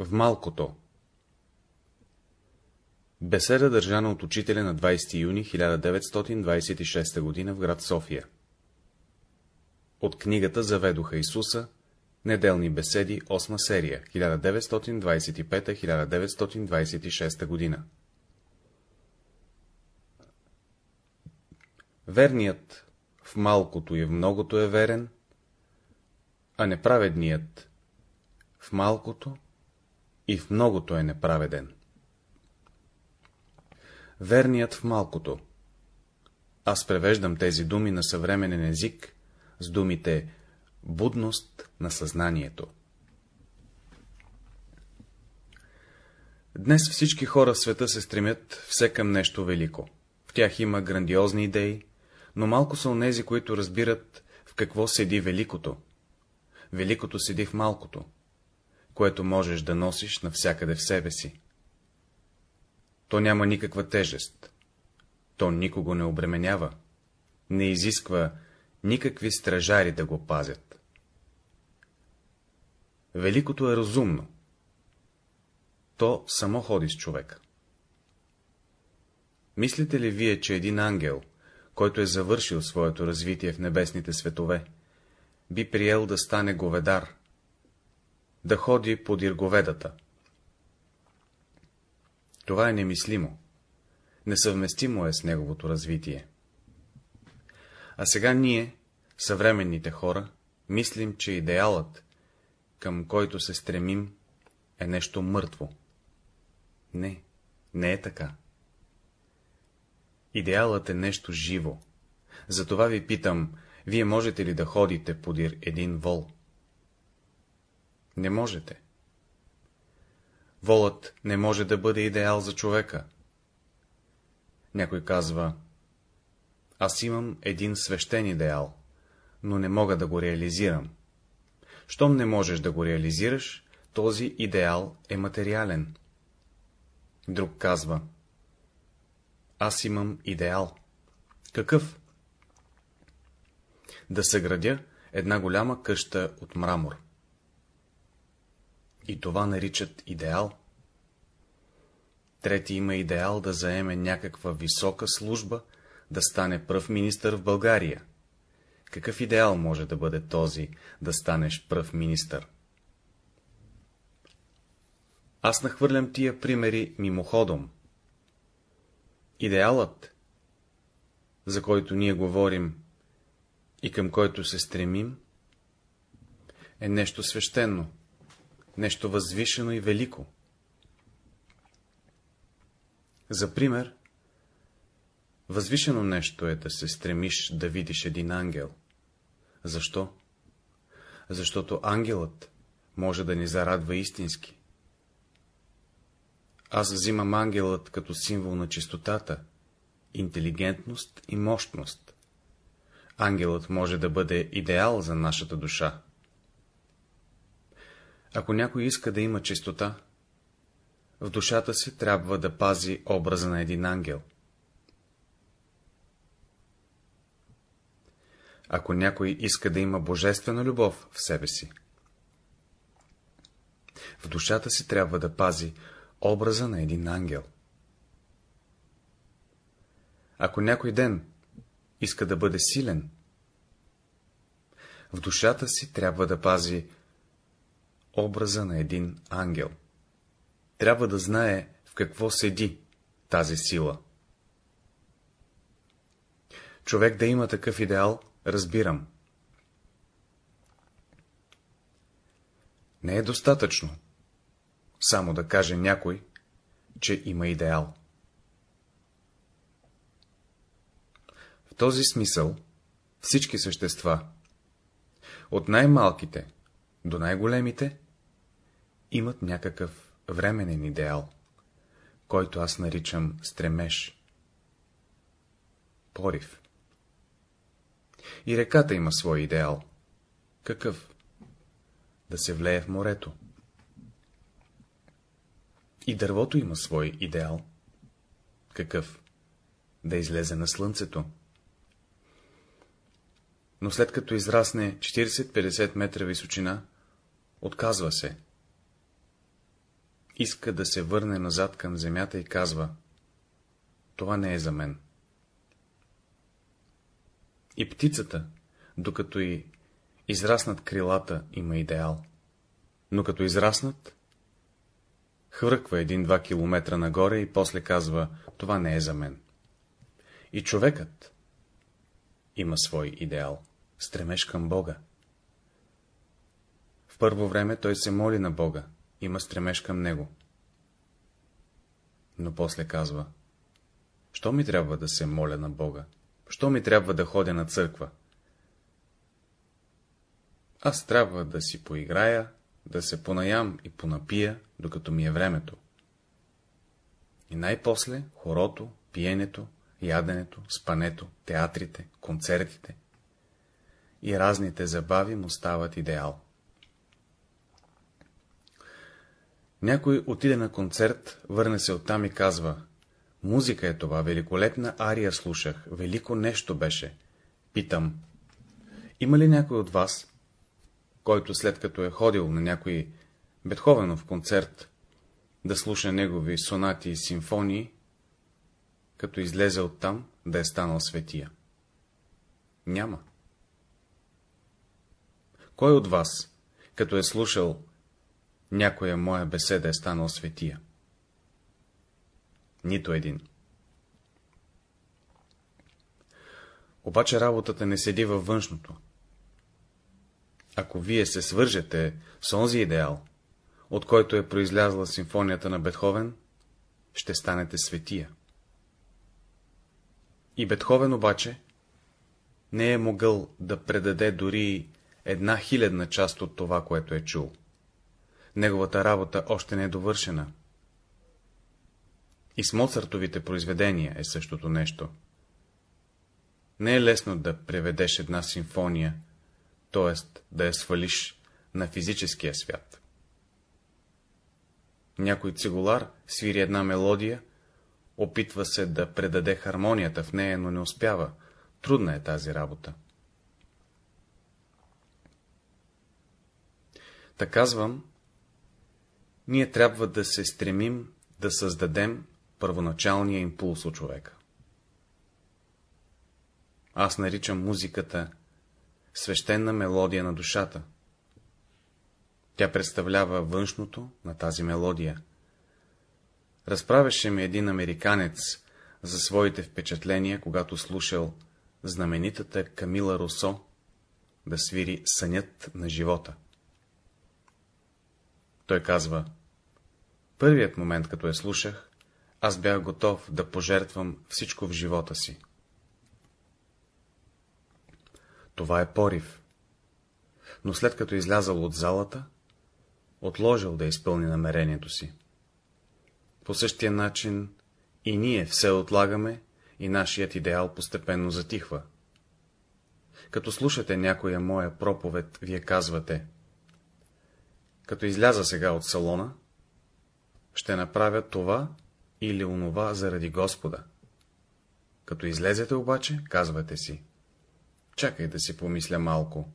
В малкото Беседа държана от учителя на 20 юни 1926 г. в град София. От книгата Заведоха Исуса, Неделни беседи, 8 серия, 1925-1926 г. Верният в малкото и в многото е верен, а неправедният в малкото и в многото е неправеден. Верният в малкото. Аз превеждам тези думи на съвременен език с думите будност на съзнанието. Днес всички хора в света се стремят все към нещо велико. В тях има грандиозни идеи, но малко са онези, които разбират в какво седи великото. Великото седи в малкото, което можеш да носиш навсякъде в себе си. То няма никаква тежест. То никого не обременява, не изисква никакви стражари да го пазят. Великото е разумно. То само ходи с човека. Мислите ли вие, че един ангел, който е завършил своето развитие в небесните светове, би приел да стане говедар, да ходи подир говедата? Това е немислимо. Несъвместимо е с неговото развитие. А сега ние, съвременните хора, мислим, че идеалът, към който се стремим, е нещо мъртво. Не, не е така. Идеалът е нещо живо. Затова ви питам, вие можете ли да ходите подир един вол? Не можете. Волът не може да бъде идеал за човека. Някой казва, аз имам един свещен идеал, но не мога да го реализирам. Щом не можеш да го реализираш, този идеал е материален. Друг казва, аз имам идеал. Какъв? Да съградя една голяма къща от мрамор. И това наричат идеал. Трети има идеал да заеме някаква висока служба, да стане пръв министър в България. Какъв идеал може да бъде този, да станеш пръв министър? Аз нахвърлям тия примери мимоходом. Идеалът, за който ние говорим и към който се стремим, е нещо свещено, нещо възвишено и велико. За пример, възвишено нещо е да се стремиш да видиш един ангел. Защо? Защото ангелът може да ни зарадва истински. Аз взимам ангелът като символ на чистотата, интелигентност и мощност. Ангелът може да бъде идеал за нашата душа. Ако някой иска да има чистота, в душата си трябва да пази образа на един ангел. Ако някой иска да има божествена любов в себе си, в душата си трябва да пази образа на един ангел. Ако някой ден иска да бъде силен, в душата си трябва да пази образа на един ангел. Трябва да знае в какво седи тази сила. Човек да има такъв идеал, разбирам. Не е достатъчно само да каже някой, че има идеал. В този смисъл всички същества, от най-малките до най-големите, имат някакъв временен идеал, който аз наричам стремеж, порив. И реката има свой идеал. Какъв? Да се влее в морето. И дървото има свой идеал. Какъв? Да излезе на слънцето. Но след като израсне 40-50 метра височина, отказва се. Иска да се върне назад към земята и казва — това не е за мен. И птицата, докато и израснат крилата, има идеал. Но като израснат, хвърква един-два километра нагоре и после казва — това не е за мен. И човекът има свой идеал, стремеж към Бога. В първо време той се моли на Бога, има стремеж към Него. Но после казва, що ми трябва да се моля на Бога? Що ми трябва да ходя на църква? Аз трябва да си поиграя, да се понаям и понапия, докато ми е времето. И най-после хорото, пиенето, яденето, спането, театрите, концертите и разните забави му стават идеал. Някой отиде на концерт, върне се оттам и казва, музика е това, великолепна ария слушах, велико нещо беше. Питам, има ли някой от вас, който след като е ходил на някой Бетховенов концерт, да слуша негови сонати и симфонии, като излезе оттам, да е станал светия? Няма. Кой от вас, като е слушал някоя моя беседа, е станал светия? Нито един. Обаче работата не седи във външното. Ако вие се свържете с онзи идеал, от който е произлязла симфонията на Бетховен, ще станете светия. И Бетховен обаче не е могъл да предаде дори една хилядна част от това, което е чул. Неговата работа още не е довършена. И с Моцартовите произведения е същото нещо. Не е лесно да преведеш една симфония, т.е. да я свалиш на физическия свят. Някой цигулар свири една мелодия, опитва се да предаде хармонията в нея, но не успява. Трудна е тази работа. Та казвам, ние трябва да се стремим да създадем първоначалния импулс от човека. Аз наричам музиката свещена мелодия на душата. Тя представлява външното на тази мелодия. Разправяше ми един американец за своите впечатления, когато слушал знаменитата Камила Росо да свири сънят на живота. Той казва, първият момент, като я слушах, аз бях готов да пожертвам всичко в живота си. Това е порив. Но след като излязал от залата, отложил да изпълни намерението си. По същия начин и ние все отлагаме и нашият идеал постепенно затихва. Като слушате някоя моя проповед, вие казвате, като изляза сега от салона, ще направя това или онова заради Господа. Като излезете обаче, казвате си, чакай да си помисля малко.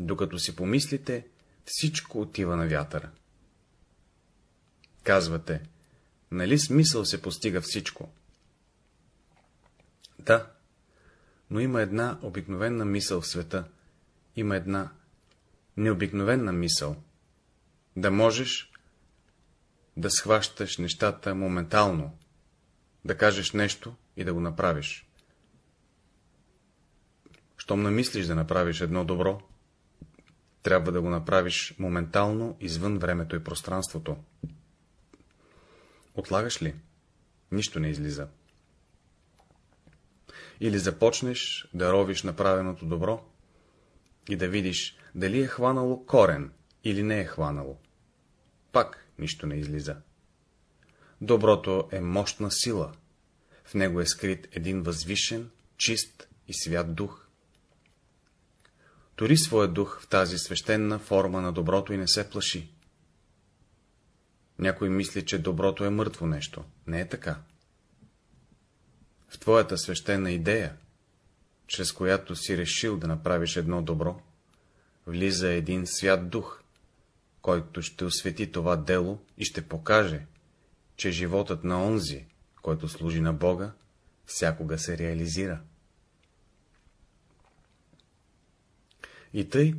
Докато си помислите, всичко отива на вятъра. Казвате, нали смисъл се постига всичко? Да, но има една обикновена мисъл в света, има една необикновена мисъл, да можеш да схващаш нещата моментално, да кажеш нещо и да го направиш. Щом намислиш да направиш едно добро, трябва да го направиш моментално, извън времето и пространството. Отлагаш ли? Нищо не излиза. Или започнеш да ровиш направеното добро и да видиш, дали е хванало корен или не е хванало. Пак нищо не излиза. Доброто е мощна сила. В него е скрит един възвишен, чист и свят дух. Тори своя дух в тази свещена форма на доброто и не се плаши. Някой мисли, че доброто е мъртво нещо. Не е така. В твоята свещена идея, чрез която си решил да направиш едно добро, влиза един свят дух, който ще освети това дело и ще покаже, че животът на онзи, който служи на Бога, всякога се реализира. И тъй,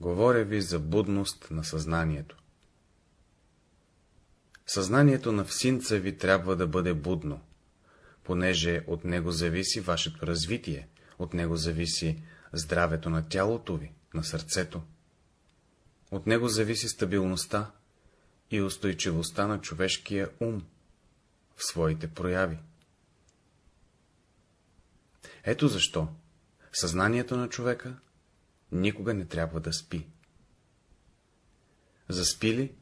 говоря ви за будност на съзнанието. Съзнанието на всинца ви трябва да бъде будно, понеже от него зависи вашето развитие, от него зависи здравето на тялото ви, на сърцето. От него зависи стабилността и устойчивостта на човешкия ум в своите прояви. Ето защо съзнанието на човека никога не трябва да спи. Заспи ли,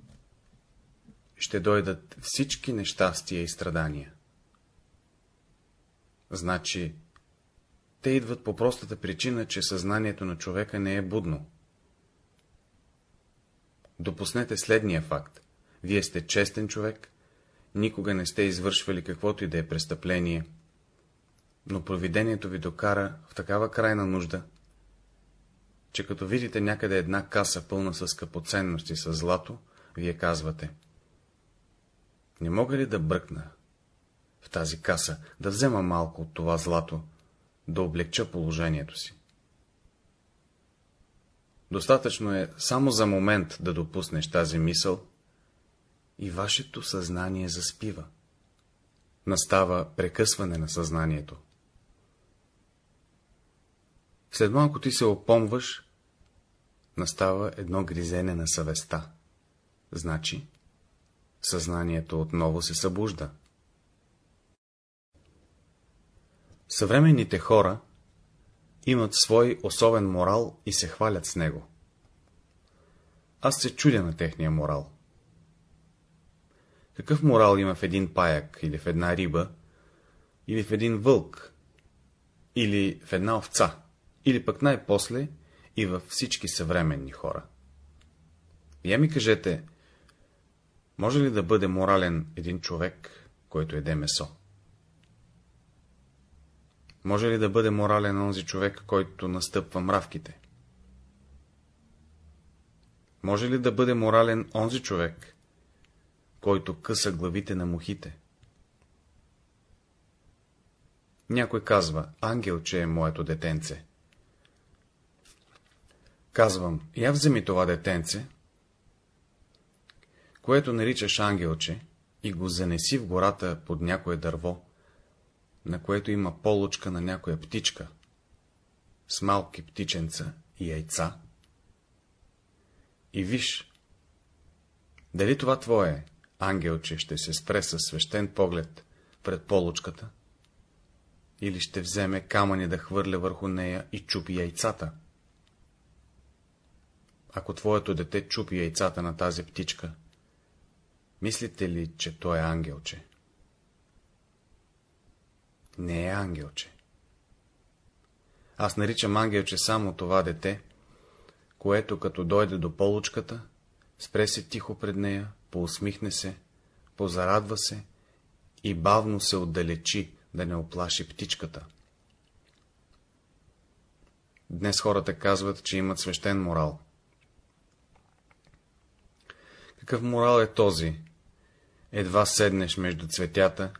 ще дойдат всички нещастия и страдания. Значи, те идват по простата причина, че съзнанието на човека не е будно. Допуснете следния факт. Вие сте честен човек, никога не сте извършвали каквото и да е престъпление, но провидението ви докара в такава крайна нужда, че като видите някъде една каса пълна с скъпоценности, с злато, вие казвате не мога ли да бръкна в тази каса, да взема малко от това злато, да облегча положението си? Достатъчно е само за момент да допуснеш тази мисъл и вашето съзнание заспива. Настава прекъсване на съзнанието. След малко ти се опомваш, настава едно гризене на съвестта. Значи, съзнанието отново се събужда. Съвременните хора имат свой особен морал и се хвалят с него. Аз се чудя на техния морал. Какъв морал има в един паяк, или в една риба, или в един вълк, или в една овца, или пък най-после и във всички съвременни хора? Я ми кажете, може ли да бъде морален един човек, който еде месо? Може ли да бъде морален онзи човек, който настъпва мравките? Може ли да бъде морален онзи човек, който къса главите на мухите? Някой казва, ангел, че е моето детенце. Казвам, я вземи това детенце, което наричаш ангелче, и го занеси в гората под някое дърво, на което има полочка на някоя птичка, с малки птиченца и яйца. И виж, дали това твое ангелче ще се спре със свещен поглед пред полочката, или ще вземе камъни да хвърля върху нея и чупи яйцата. Ако твоето дете чупи яйцата на тази птичка, Мислите ли, че той е ангелче? Не е ангелче. Аз наричам ангелче само това дете, което като дойде до получката, спре се тихо пред нея, поусмихне се, позарадва се и бавно се отдалечи, да не оплаши птичката. Днес хората казват, че имат свещен морал. Какъв морал е този, едва седнеш между цветята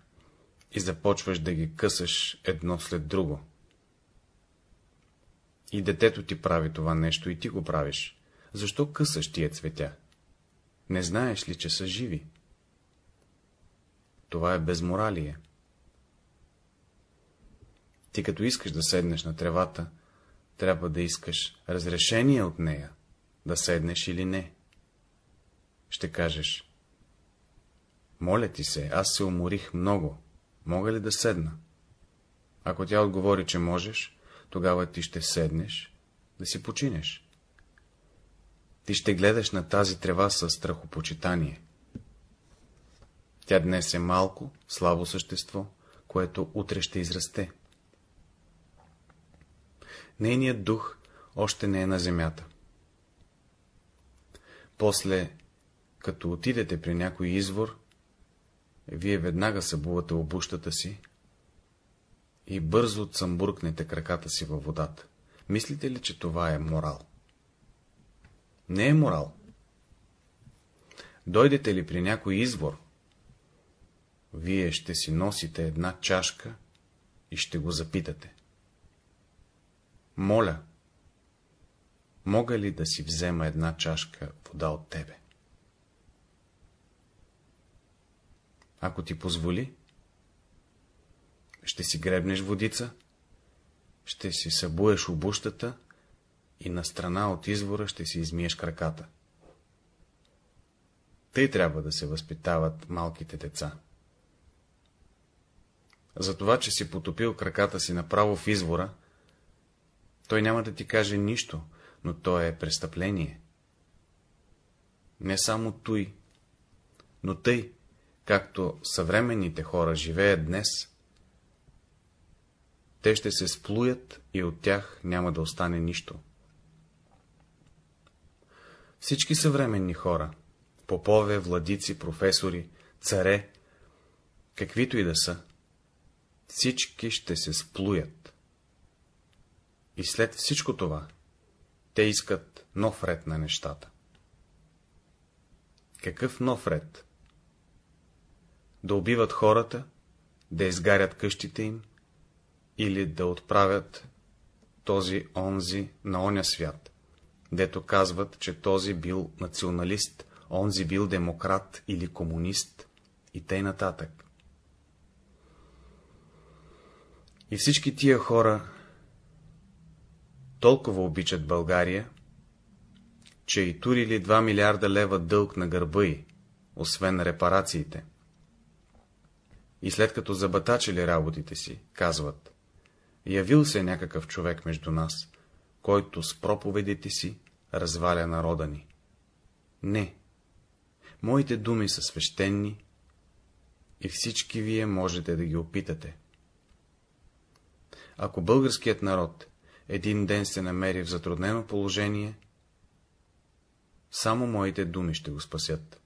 и започваш да ги късаш едно след друго. И детето ти прави това нещо, и ти го правиш. Защо късаш тия цветя? Не знаеш ли, че са живи? Това е безморалие. Ти като искаш да седнеш на тревата, трябва да искаш разрешение от нея, да седнеш или не. Ще кажеш, моля ти се, аз се уморих много. Мога ли да седна? Ако тя отговори, че можеш, тогава ти ще седнеш, да си починеш. Ти ще гледаш на тази трева със страхопочитание. Тя днес е малко, слабо същество, което утре ще израсте. Нейният дух още не е на земята. После, като отидете при някой извор, вие веднага събувате обущата си и бързо цъмбуркнете краката си във водата. Мислите ли, че това е морал? Не е морал. Дойдете ли при някой извор, вие ще си носите една чашка и ще го запитате. Моля, мога ли да си взема една чашка вода от тебе? Ако ти позволи, ще си гребнеш водица, ще си събуеш обущата и на страна от извора ще си измиеш краката. Тъй трябва да се възпитават малките деца. За това, че си потопил краката си направо в извора, той няма да ти каже нищо, но то е престъпление. Не само той, но тъй, както съвременните хора живеят днес, те ще се сплуят и от тях няма да остане нищо. Всички съвременни хора, попове, владици, професори, царе, каквито и да са, всички ще се сплуят. И след всичко това, те искат нов ред на нещата. Какъв нов ред? Да убиват хората, да изгарят къщите им, или да отправят този онзи на оня свят, дето казват, че този бил националист, онзи бил демократ или комунист и тъй нататък. И всички тия хора толкова обичат България, че и турили 2 милиарда лева дълг на гърба й, освен репарациите. И след като забатачили работите си, казват, явил се някакъв човек между нас, който с проповедите си разваля народа ни. Не, моите думи са свещени и всички вие можете да ги опитате. Ако българският народ един ден се намери в затруднено положение, само моите думи ще го спасят.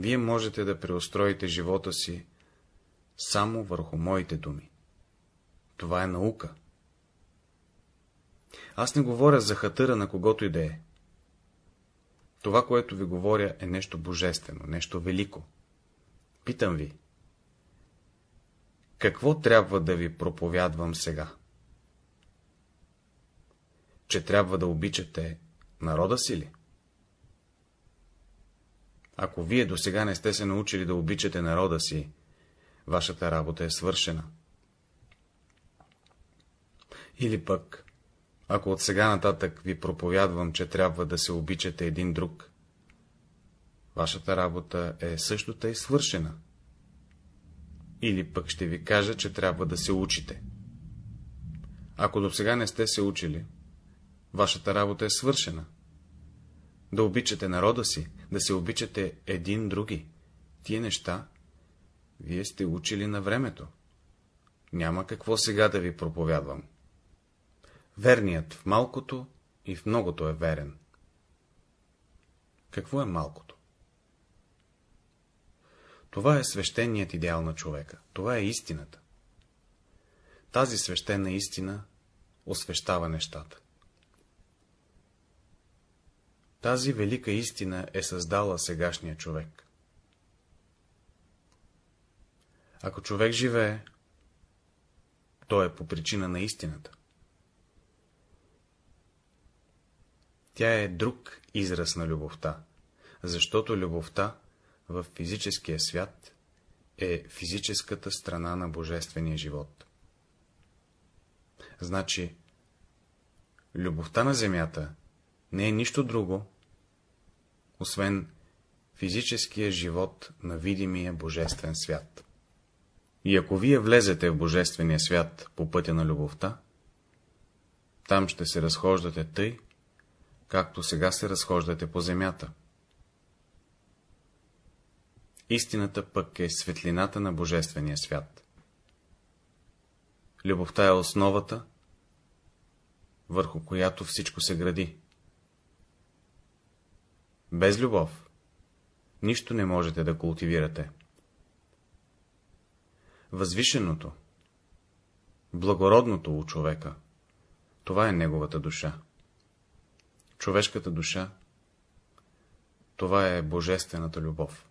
Вие можете да преустроите живота си само върху моите думи. Това е наука. Аз не говоря за хатъра на когото и да е. Това, което ви говоря, е нещо божествено, нещо велико. Питам ви, какво трябва да ви проповядвам сега? Че трябва да обичате народа си ли? Ако вие до сега не сте се научили да обичате народа си, вашата работа е свършена. Или пък, ако от сега нататък ви проповядвам, че трябва да се обичате един друг, вашата работа е също тъй свършена. Или пък ще ви кажа, че трябва да се учите. Ако до сега не сте се учили, вашата работа е свършена. Да обичате народа си, да се обичате един други. Тия неща вие сте учили на времето. Няма какво сега да ви проповядвам. Верният в малкото и в многото е верен. Какво е малкото? Това е свещеният идеал на човека. Това е истината. Тази свещена истина освещава нещата. Тази велика истина е създала сегашния човек. Ако човек живее, то е по причина на истината. Тя е друг израз на любовта, защото любовта в физическия свят е физическата страна на божествения живот. Значи, любовта на земята не е нищо друго, освен физическия живот на видимия божествен свят. И ако вие влезете в Божествения свят по пътя на любовта, там ще се разхождате тъй, както сега се разхождате по земята. Истината пък е светлината на Божествения свят. Любовта е основата, върху която всичко се гради. Без любов нищо не можете да култивирате възвишеното, благородното у човека. Това е неговата душа. човешката душа, това е божествената любов.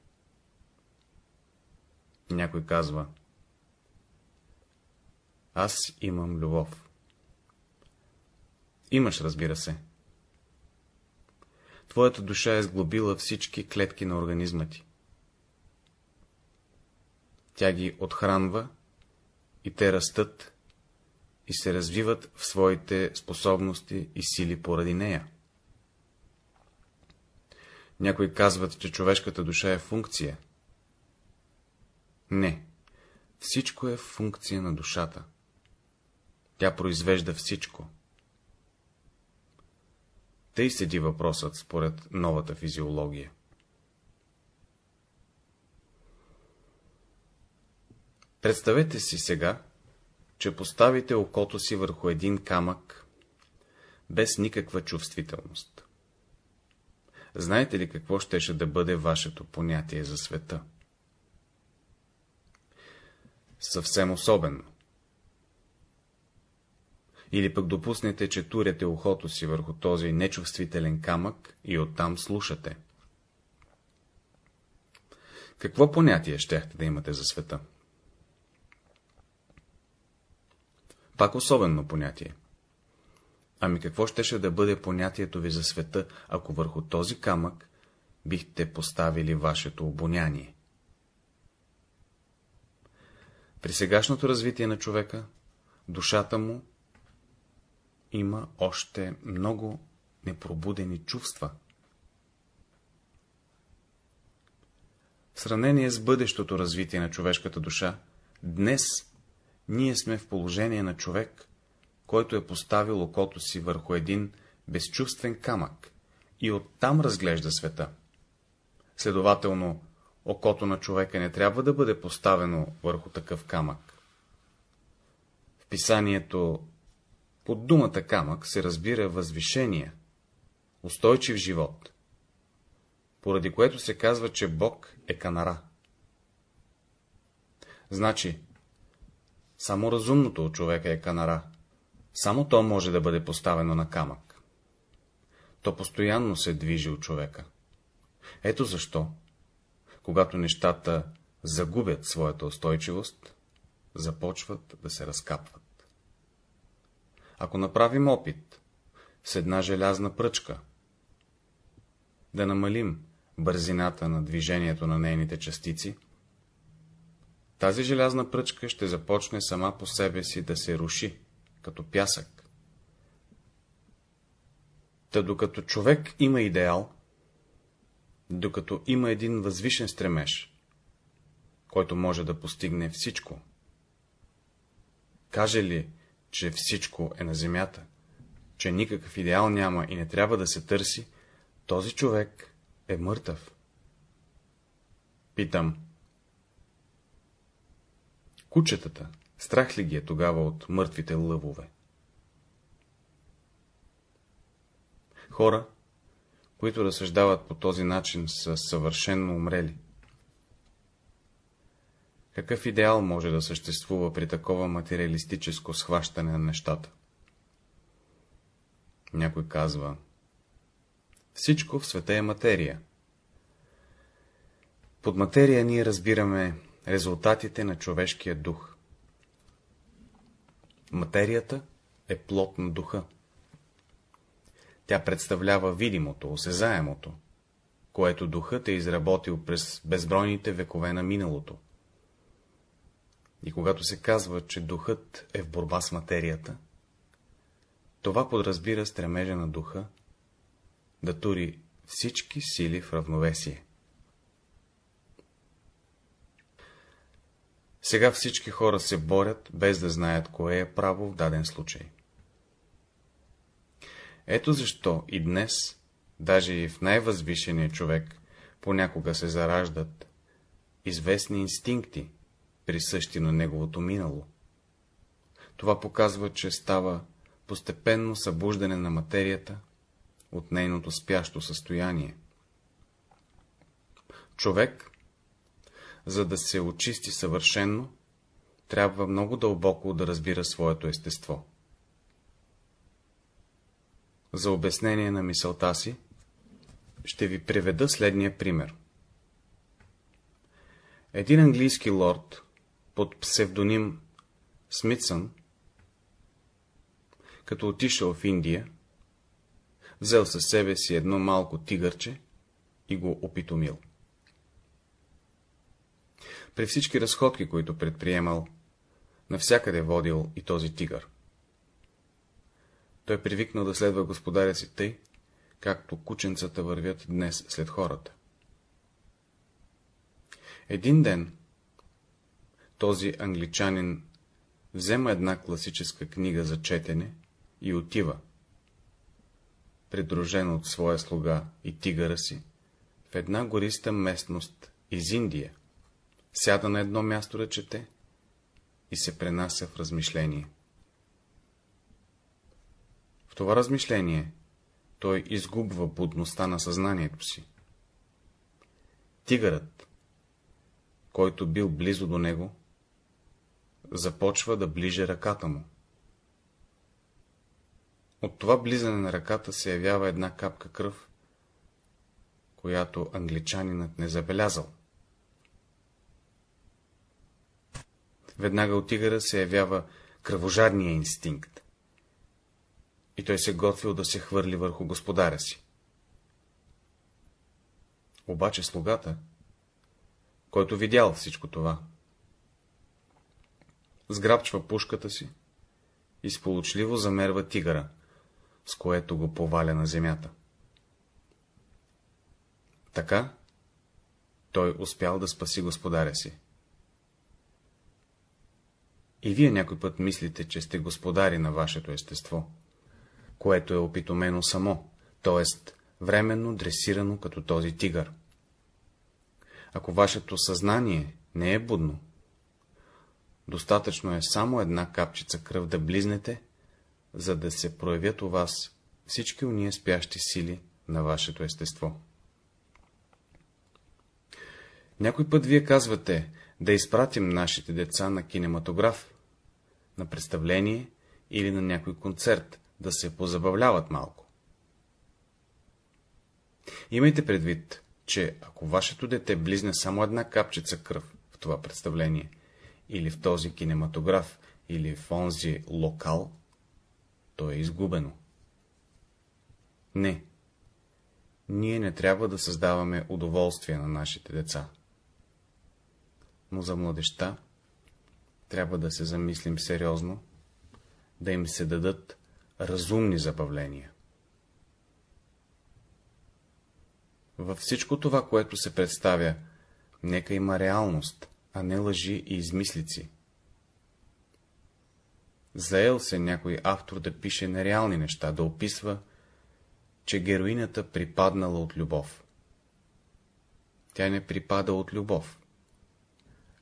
Някой казва, аз имам любов. Имаш, разбира се. Твоята душа е сглобила всички клетки на организма ти. Тя ги отхранва и те растат и се развиват в своите способности и сили поради нея. Някои казват, че човешката душа е функция. Не, всичко е функция на душата. Тя произвежда всичко. Тъй седи въпросът според новата физиология. Представете си сега, че поставите окото си върху един камък, без никаква чувствителност. Знаете ли какво щеше да бъде вашето понятие за света? Съвсем особено. Или пък допуснете, че туряте ухото си върху този нечувствителен камък и оттам слушате. Какво понятие щяхте да имате за света? Пак особено понятие. Ами какво щеше да бъде понятието ви за света, ако върху този камък бихте поставили вашето обоняние? При сегашното развитие на човека, душата му има още много непробудени чувства. В сравнение с бъдещото развитие на човешката душа, днес ние сме в положение на човек, който е поставил окото си върху един безчувствен камък и оттам разглежда света. Следователно, окото на човека не трябва да бъде поставено върху такъв камък. В писанието под думата камък се разбира възвишение, устойчив живот, поради което се казва, че Бог е канара. Значи, само разумното от човека е канара, само то може да бъде поставено на камък. То постоянно се движи от човека. Ето защо, когато нещата загубят своята устойчивост, започват да се разкапват. Ако направим опит с една желязна пръчка, да намалим бързината на движението на нейните частици, тази желязна пръчка ще започне сама по себе си да се руши, като пясък. Та докато човек има идеал, докато има един възвишен стремеж, който може да постигне всичко, каже ли, че всичко е на земята, че никакъв идеал няма и не трябва да се търси, този човек е мъртъв. Питам. Кучетата, страх ли ги е тогава от мъртвите лъвове? Хора, които разсъждават по този начин, са съвършенно умрели. Какъв идеал може да съществува при такова материалистическо схващане на нещата? Някой казва, всичко в света е материя. Под материя ние разбираме резултатите на човешкия дух. Материята е плод на духа. Тя представлява видимото, осезаемото, което духът е изработил през безбройните векове на миналото. И когато се казва, че духът е в борба с материята, това подразбира стремежа на духа да тури всички сили в равновесие. Сега всички хора се борят, без да знаят кое е право в даден случай. Ето защо и днес, даже и в най-възвишения човек, понякога се зараждат известни инстинкти, присъщи на неговото минало. Това показва, че става постепенно събуждане на материята от нейното спящо състояние. Човек, за да се очисти съвършенно, трябва много дълбоко да разбира своето естество. за обяснение на мисълта си, ще ви приведа следния пример. Един английски лорд под псевдоним Смитсън, като отишъл в Индия, взел със себе си едно малко тигърче и го опитомил. При всички разходки, които предприемал, навсякъде водил и този тигър. Той привикнал да следва господаря си тъй, както кученцата вървят днес след хората. Един ден този англичанин взема една класическа книга за четене и отива, придружен от своя слуга и тигъра си, в една гориста местност из Индия, сяда на едно място да чете и се пренася в размишление. В това размишление той изгубва будността на съзнанието си. Тигърът, който бил близо до него, започва да ближе ръката му. От това близане на ръката се явява една капка кръв, която англичанинът не забелязал. Веднага от тигъра се явява кръвожадния инстинкт. И той се готвил да се хвърли върху господаря си. Обаче слугата, който видял всичко това, сграбчва пушката си и сполучливо замерва тигъра, с което го поваля на земята. Така той успял да спаси господаря си. И вие някой път мислите, че сте господари на вашето естество, което е опитомено само, т.е. временно дресирано като този тигър. Ако вашето съзнание не е будно, достатъчно е само една капчица кръв да близнете, за да се проявят у вас всички уния спящи сили на вашето естество. Някой път вие казвате да изпратим нашите деца на кинематограф, на представление или на някой концерт, да се позабавляват малко. Имайте предвид, че ако вашето дете близне само една капчица кръв в това представление, или в този кинематограф, или в онзи локал, то е изгубено. Не, ние не трябва да създаваме удоволствие на нашите деца. Но за младеща трябва да се замислим сериозно, да им се дадат разумни забавления. Във всичко това, което се представя, нека има реалност, а не лъжи и измислици. Заел се някой автор да пише нереални неща, да описва, че героинята припаднала от любов. Тя не припада от любов.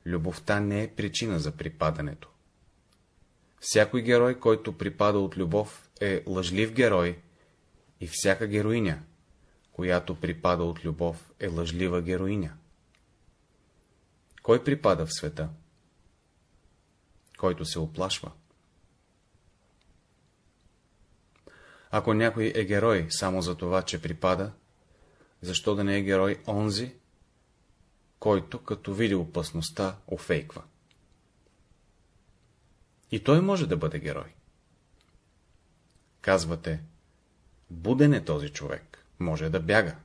Любовта не е причина за припадането. Всякой герой, който припада от любов, е лъжлив герой и всяка героиня, която припада от любов, е лъжлива героиня. Кой припада в света? Който се оплашва. Ако някой е герой само за това, че припада, защо да не е герой онзи, който, като види опасността, офейква? И той може да бъде герой. Казвате, буден е този човек, може да бяга.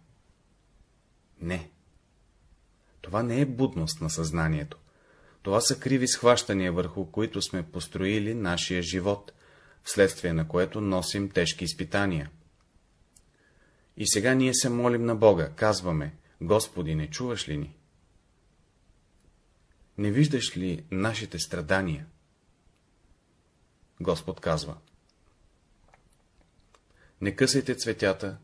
Не. Това не е будност на съзнанието. Това са криви схващания, върху които сме построили нашия живот, вследствие на което носим тежки изпитания. И сега ние се молим на Бога, казваме, Господи, не чуваш ли ни? Не виждаш ли нашите страдания? Господ казва. Не късайте цветята,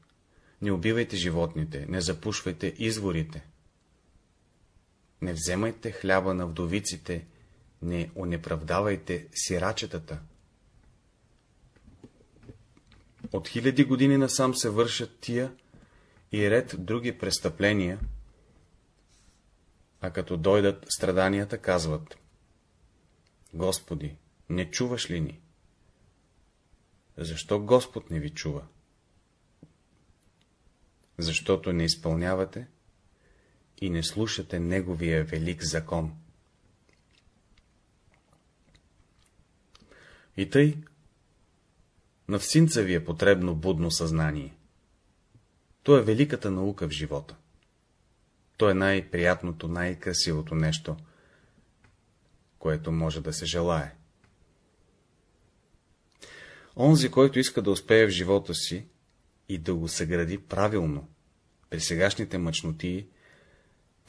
не убивайте животните, не запушвайте изворите. Не вземайте хляба на вдовиците, не онеправдавайте сирачетата. От хиляди години насам се вършат тия и ред други престъпления, а като дойдат страданията, казват Господи, не чуваш ли ни? Защо Господ не ви чува? защото не изпълнявате и не слушате Неговия велик закон. И тъй, на всинца ви е потребно будно съзнание. То е великата наука в живота. То е най-приятното, най-красивото нещо, което може да се желае. Онзи, който иска да успее в живота си и да го съгради правилно, при сегашните мъчноти,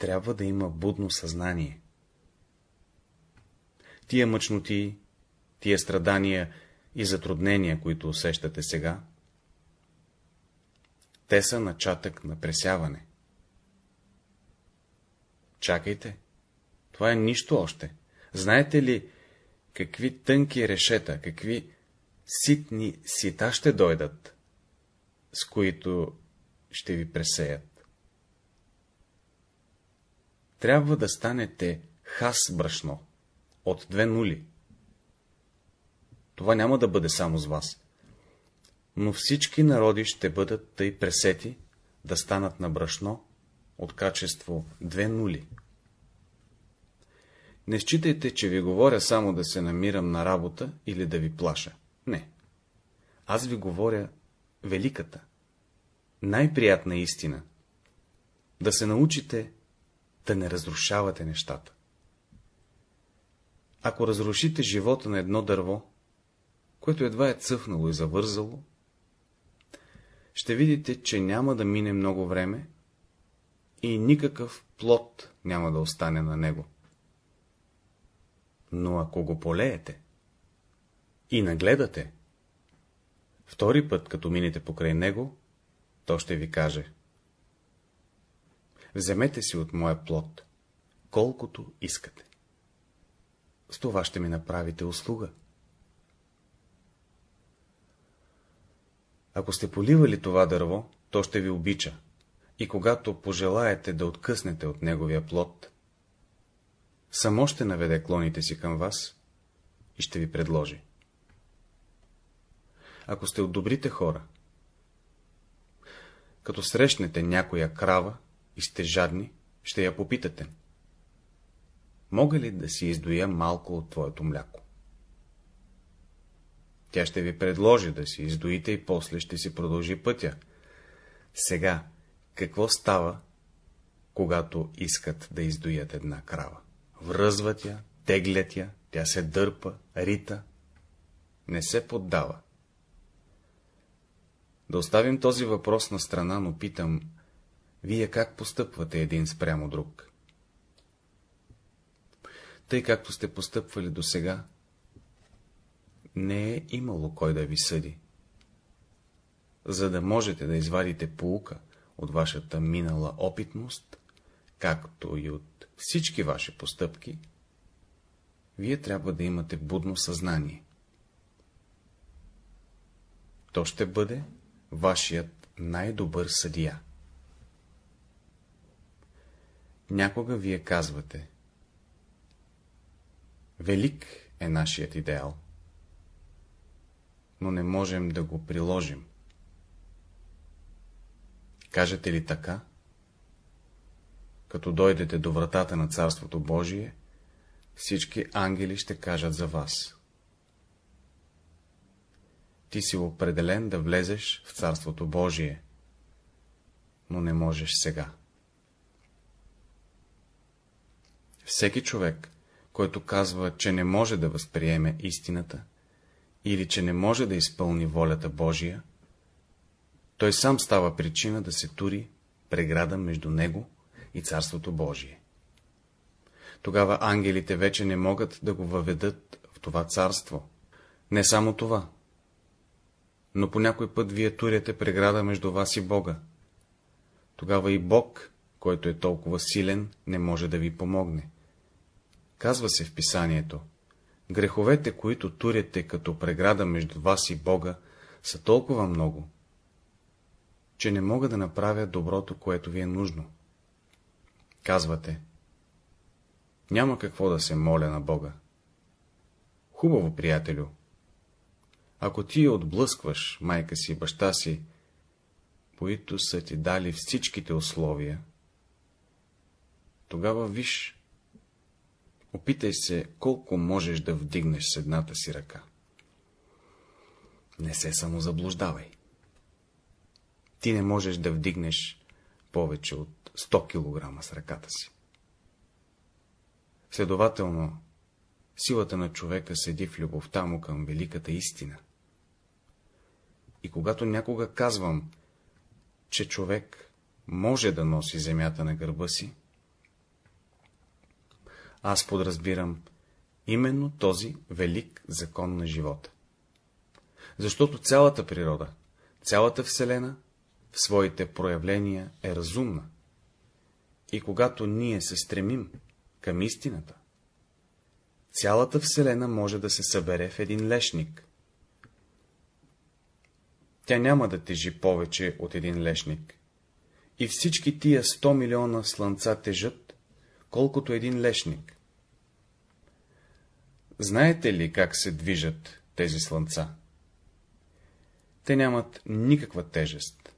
трябва да има будно съзнание. Тия мъчноти, тия страдания и затруднения, които усещате сега, те са начатък на пресяване. Чакайте, това е нищо още. Знаете ли, какви тънки решета, какви ситни сита ще дойдат, с които ще ви пресеят? Трябва да станете хас брашно, от две нули. Това няма да бъде само с вас. Но всички народи ще бъдат тъй пресети, да станат на брашно от качество две нули. Не считайте, че ви говоря само да се намирам на работа или да ви плаша. Не. Аз ви говоря великата, най-приятна истина. Да се научите да не разрушавате нещата. Ако разрушите живота на едно дърво, което едва е цъфнало и завързало, ще видите, че няма да мине много време и никакъв плод няма да остане на него. Но ако го полеете и нагледате, втори път, като минете покрай него, то ще ви каже. Вземете си от моя плод, колкото искате. С това ще ми направите услуга. Ако сте поливали това дърво, то ще ви обича, и когато пожелаете да откъснете от неговия плод, само ще наведе клоните си към вас и ще ви предложи. Ако сте от добрите хора, като срещнете някоя крава и сте жадни, ще я попитате. Мога ли да си издоя малко от твоето мляко? Тя ще ви предложи да си издоите и после ще си продължи пътя. Сега, какво става, когато искат да издоят една крава? Връзват я, теглят я, тя се дърпа, рита, не се поддава. Да оставим този въпрос на страна, но питам, вие как постъпвате един спрямо друг? Тъй както сте постъпвали до сега, не е имало кой да ви съди. За да можете да извадите поука от вашата минала опитност, както и от всички ваши постъпки, вие трябва да имате будно съзнание. То ще бъде вашият най-добър съдия. Някога вие казвате, велик е нашият идеал но не можем да го приложим. Кажете ли така? Като дойдете до вратата на Царството Божие, всички ангели ще кажат за вас. Ти си определен да влезеш в Царството Божие, но не можеш сега. Всеки човек, който казва, че не може да възприеме истината, или че не може да изпълни волята Божия, той сам става причина да се тури преграда между него и Царството Божие. Тогава ангелите вече не могат да го въведат в това царство. Не само това, но по някой път вие туряте преграда между вас и Бога. Тогава и Бог, който е толкова силен, не може да ви помогне. Казва се в писанието, Греховете, които туряте като преграда между вас и Бога, са толкова много, че не мога да направя доброто, което ви е нужно. Казвате, няма какво да се моля на Бога. Хубаво, приятелю. Ако ти отблъскваш майка си, баща си, които са ти дали всичките условия, тогава виж, опитай се колко можеш да вдигнеш с едната си ръка. Не се самозаблуждавай. Ти не можеш да вдигнеш повече от 100 кг с ръката си. Следователно, силата на човека седи в любовта му към великата истина. И когато някога казвам, че човек може да носи земята на гърба си, аз подразбирам именно този велик закон на живота. Защото цялата природа, цялата Вселена в своите проявления е разумна. И когато ние се стремим към истината, цялата Вселена може да се събере в един лешник. Тя няма да тежи повече от един лешник. И всички тия 100 милиона слънца тежат, колкото един лешник. Знаете ли как се движат тези слънца? Те нямат никаква тежест.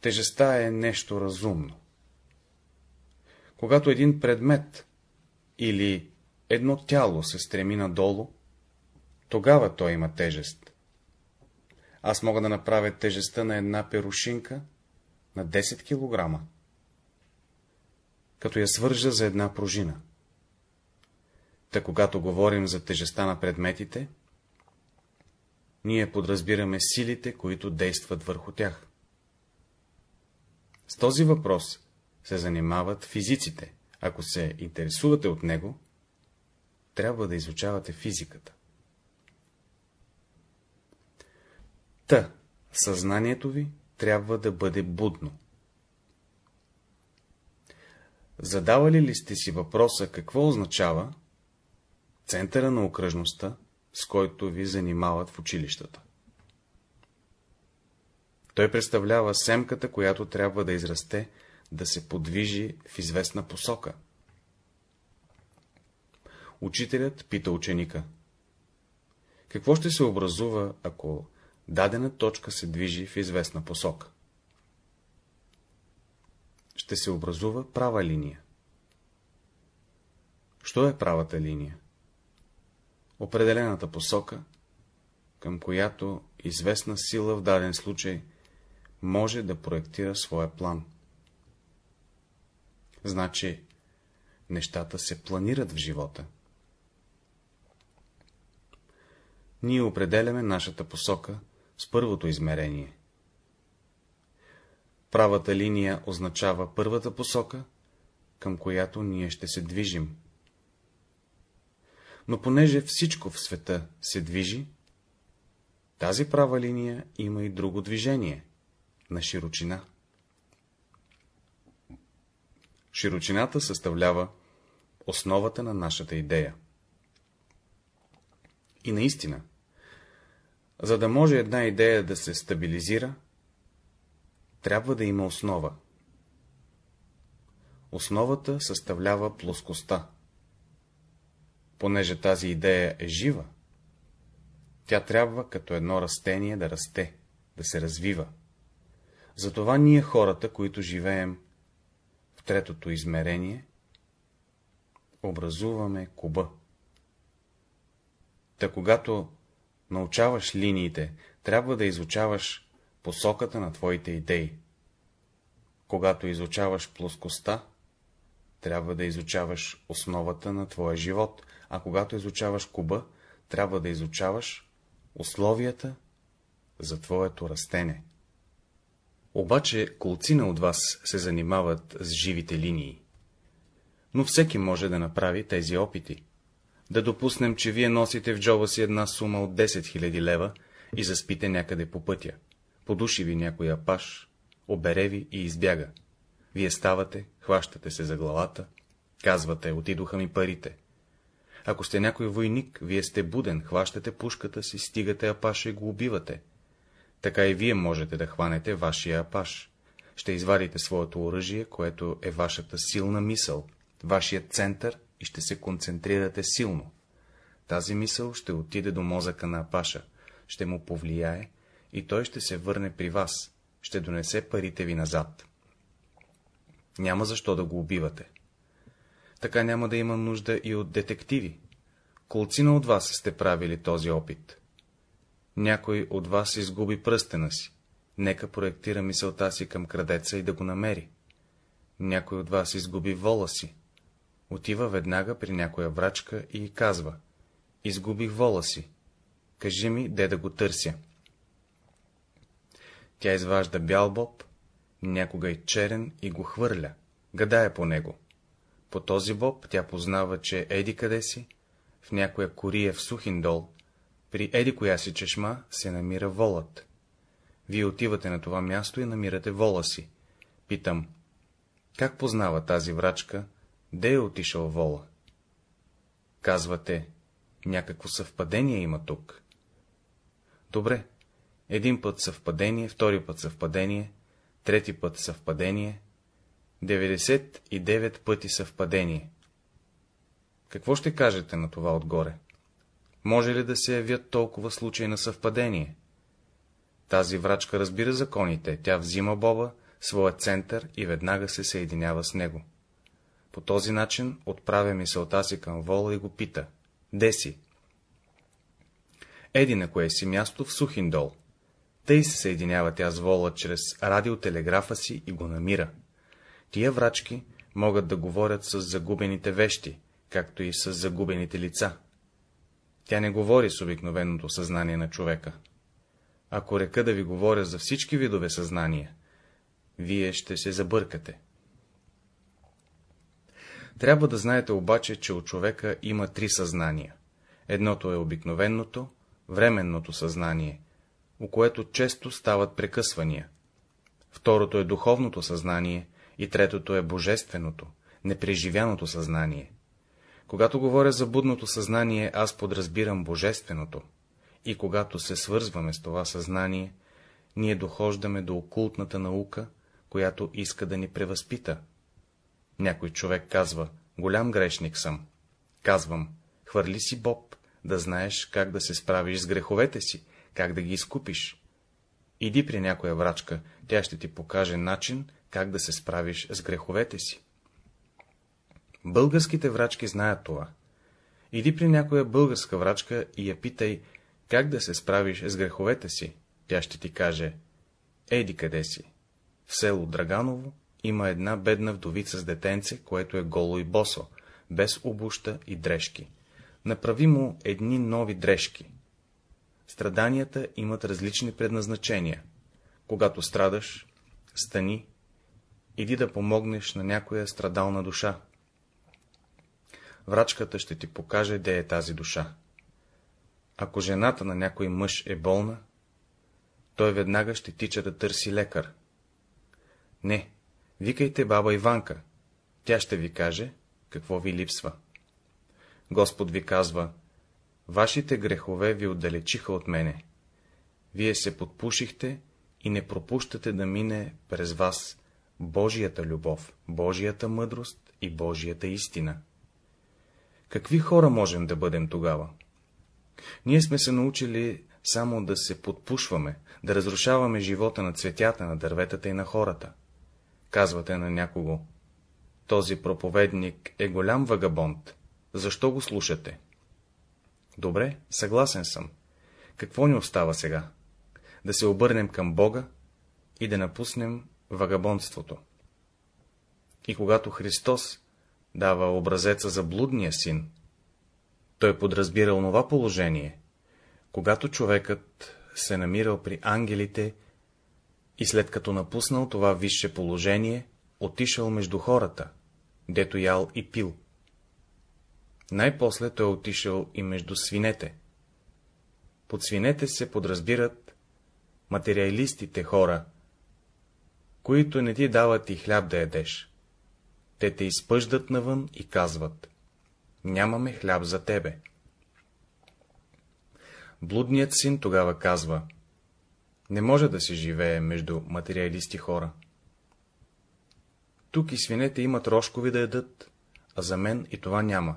Тежестта е нещо разумно. Когато един предмет или едно тяло се стреми надолу, тогава той има тежест. Аз мога да направя тежестта на една перушинка на 10 кг, като я свържа за една пружина. Та когато говорим за тежестта на предметите, ние подразбираме силите, които действат върху тях. С този въпрос се занимават физиците. Ако се интересувате от него, трябва да изучавате физиката. Та, съзнанието ви трябва да бъде будно. Задавали ли сте си въпроса, какво означава центъра на окръжността, с който ви занимават в училищата? Той представлява семката, която трябва да израсте, да се подвижи в известна посока. Учителят пита ученика. Какво ще се образува, ако дадена точка се движи в известна посока? Ще се образува права линия. Що е правата линия? Определената посока, към която известна сила в даден случай може да проектира своя план. Значи, нещата се планират в живота. Ние определяме нашата посока с първото измерение. Правата линия означава първата посока, към която ние ще се движим. Но понеже всичко в света се движи, тази права линия има и друго движение на широчина. Широчината съставлява основата на нашата идея. И наистина, за да може една идея да се стабилизира, трябва да има основа. Основата съставлява плоскостта. Понеже тази идея е жива, тя трябва като едно растение да расте, да се развива. Затова ние хората, които живеем в третото измерение, образуваме куба. Та когато научаваш линиите, трябва да изучаваш посоката на твоите идеи. Когато изучаваш плоскостта, трябва да изучаваш основата на твоя живот, а когато изучаваш куба, трябва да изучаваш условията за твоето растене. Обаче колцина от вас се занимават с живите линии. Но всеки може да направи тези опити. Да допуснем, че вие носите в джоба си една сума от 10 000 лева и заспите някъде по пътя. Подуши ви някой апаш, обере ви и избяга. Вие ставате, хващате се за главата, казвате, отидоха ми парите. Ако сте някой войник, вие сте буден, хващате пушката си, стигате апаша и го убивате така и вие можете да хванете вашия апаш. Ще извадите своето оръжие, което е вашата силна мисъл, вашия център и ще се концентрирате силно. Тази мисъл ще отиде до мозъка на апаша, ще му повлияе и той ще се върне при вас, ще донесе парите ви назад. Няма защо да го убивате. Така няма да има нужда и от детективи. Колцина от вас сте правили този опит. Някой от вас изгуби пръстена си. Нека проектира мисълта си към крадеца и да го намери. Някой от вас изгуби вола си. Отива веднага при някоя врачка и казва. Изгубих вола си. Кажи ми, де да го търся. Тя изважда бял боб, някога и черен, и го хвърля, гадае по него. По този боб тя познава, че еди къде си, в някоя кория в Сухиндол, при еди коя си чешма се намира волът. Вие отивате на това място и намирате вола си. Питам, как познава тази врачка, де е отишъл вола? Казвате, някакво съвпадение има тук. Добре, един път съвпадение, втори път съвпадение, трети път съвпадение, 99 пъти съвпадение. Какво ще кажете на това отгоре? Може ли да се явят толкова случаи на съвпадение? Тази врачка разбира законите, тя взима Боба, своя център и веднага се съединява с него. По този начин отправя мисълта си към вола и го пита. Де си? Еди на кое си място в Сухиндол. Тъй се съединява тя с вола чрез радиотелеграфа си и го намира. Тия врачки могат да говорят с загубените вещи, както и с загубените лица. Тя не говори с обикновеното съзнание на човека. Ако река да ви говоря за всички видове съзнания, вие ще се забъркате. Трябва да знаете обаче, че от човека има три съзнания. Едното е обикновеното, временното съзнание, у което често стават прекъсвания. Второто е духовното съзнание и третото е божественото, непреживяното съзнание. Когато говоря за будното съзнание, аз подразбирам божественото, и когато се свързваме с това съзнание, ние дохождаме до окултната наука, която иска да ни превъзпита. Някой човек казва, голям грешник съм. Казвам, хвърли си Боб, да знаеш как да се справиш с греховете си, как да ги изкупиш. Иди при някоя врачка, тя ще ти покаже начин, как да се справиш с греховете си. Българските врачки знаят това. Иди при някоя българска врачка и я питай, как да се справиш с греховете си. Тя ще ти каже, еди къде си. В село Драганово има една бедна вдовица с детенце, което е голо и босо, без обуща и дрежки. Направи му едни нови дрежки. Страданията имат различни предназначения. Когато страдаш, стани, иди да помогнеш на някоя страдална душа. Врачката ще ти покаже, де е тази душа. Ако жената на някой мъж е болна, той веднага ще тича да търси лекар. Не, викайте баба Иванка, тя ще ви каже, какво ви липсва. Господ ви казва, вашите грехове ви отдалечиха от мене. Вие се подпушихте и не пропущате да мине през вас Божията любов, Божията мъдрост и Божията истина. Какви хора можем да бъдем тогава? Ние сме се научили само да се подпушваме, да разрушаваме живота на цветята, на дърветата и на хората. Казвате на някого, този проповедник е голям вагабонт, защо го слушате? Добре, съгласен съм. Какво ни остава сега? Да се обърнем към Бога и да напуснем вагабонството. И когато Христос дава образеца за блудния син, той подразбира онова положение, когато човекът се намирал при ангелите и след като напуснал това висше положение, отишъл между хората, дето ял и пил. Най-после той отишъл и между свинете. Под свинете се подразбират материалистите хора, които не ти дават и хляб да ядеш. Те те изпъждат навън и казват — нямаме хляб за тебе. Блудният син тогава казва — не може да се живее между материалисти хора. Тук и свинете имат рожкови да ядат, а за мен и това няма.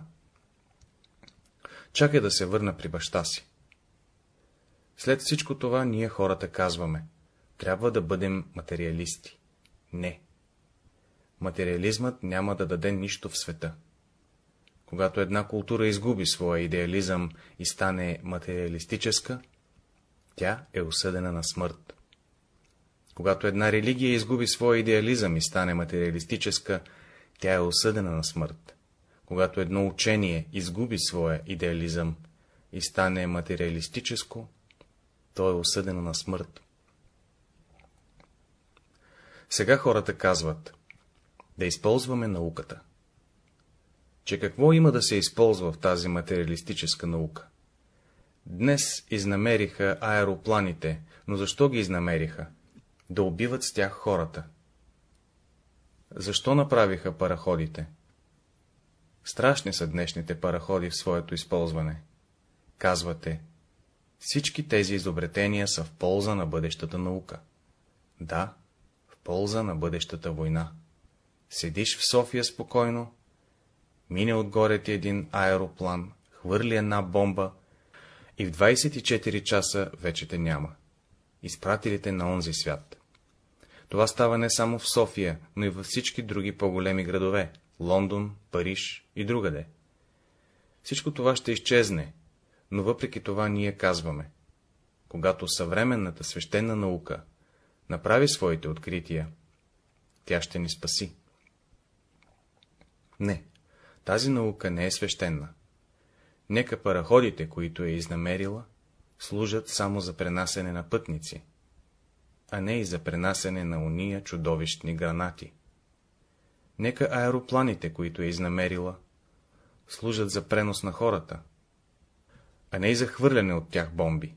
Чакай да се върна при баща си. След всичко това ние хората казваме, трябва да бъдем материалисти. Не. Материализмът няма да даде нищо в света. Когато една култура изгуби своя идеализъм и стане материалистическа, тя е осъдена на смърт. Когато една религия изгуби своя идеализъм и стане материалистическа, тя е осъдена на смърт. Когато едно учение изгуби своя идеализъм и стане материалистическо, то е осъдено на смърт. Сега хората казват, да използваме науката. Че какво има да се използва в тази материалистическа наука? Днес изнамериха аеропланите, но защо ги изнамериха? Да убиват с тях хората. Защо направиха параходите? Страшни са днешните параходи в своето използване. Казвате, всички тези изобретения са в полза на бъдещата наука. Да, в полза на бъдещата война. Седиш в София спокойно, мине отгоре ти един аероплан, хвърли една бомба и в 24 часа вече те няма. Изпратили те на онзи свят. Това става не само в София, но и във всички други по-големи градове — Лондон, Париж и другаде. Всичко това ще изчезне, но въпреки това ние казваме, когато съвременната свещена наука направи своите открития, тя ще ни спаси. Не, тази наука не е свещена. Нека параходите, които е изнамерила, служат само за пренасене на пътници, а не и за пренасене на уния чудовищни гранати. Нека аеропланите, които е изнамерила, служат за пренос на хората, а не и за хвърляне от тях бомби.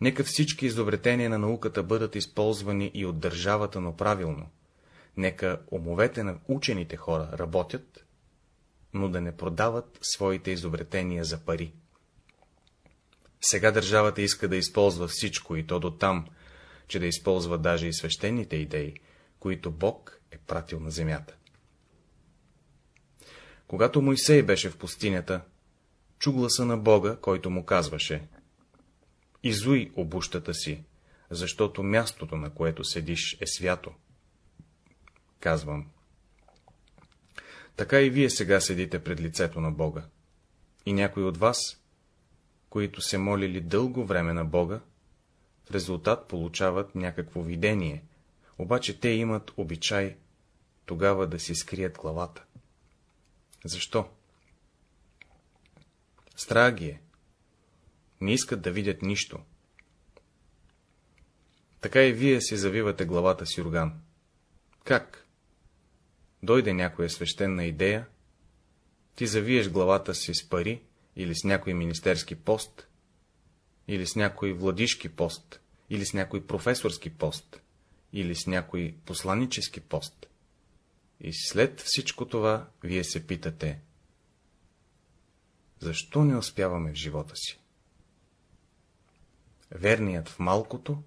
Нека всички изобретения на науката бъдат използвани и от държавата, но правилно. Нека умовете на учените хора работят, но да не продават своите изобретения за пари. Сега държавата иска да използва всичко и то до там, че да използва даже и свещените идеи, които Бог пратил на земята. Когато Моисей беше в пустинята, чу гласа на Бога, който му казваше — Изуй обущата си, защото мястото, на което седиш, е свято. Казвам. Така и вие сега седите пред лицето на Бога. И някой от вас, които се молили дълго време на Бога, в резултат получават някакво видение, обаче те имат обичай тогава да си скрият главата. Защо? Страх е. Не искат да видят нищо. Така и вие си завивате главата си орган. Как? Дойде някоя свещена идея, ти завиеш главата си с пари или с някой министерски пост, или с някой владишки пост, или с някой професорски пост, или с някой посланически пост. И след всичко това, вие се питате, защо не успяваме в живота си? Верният в малкото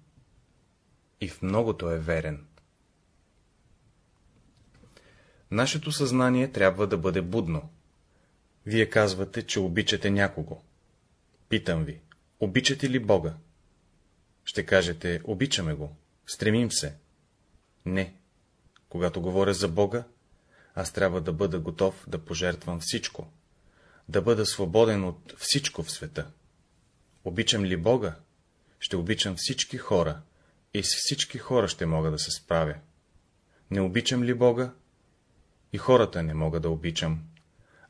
и в многото е верен. Нашето съзнание трябва да бъде будно. Вие казвате, че обичате някого. Питам ви, обичате ли Бога? Ще кажете, обичаме го, стремим се. Не. Когато говоря за Бога, аз трябва да бъда готов да пожертвам всичко, да бъда свободен от всичко в света. Обичам ли Бога, ще обичам всички хора и с всички хора ще мога да се справя. Не обичам ли Бога, и хората не мога да обичам,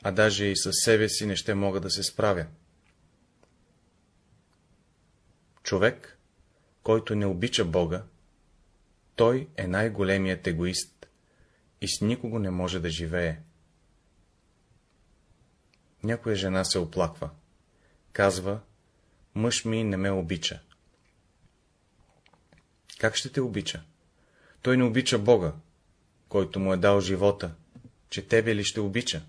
а даже и със себе си не ще мога да се справя. Човек, който не обича Бога, той е най-големият егоист и с никого не може да живее. Някоя жена се оплаква. Казва, мъж ми не ме обича. Как ще те обича? Той не обича Бога, който му е дал живота, че тебе ли ще обича?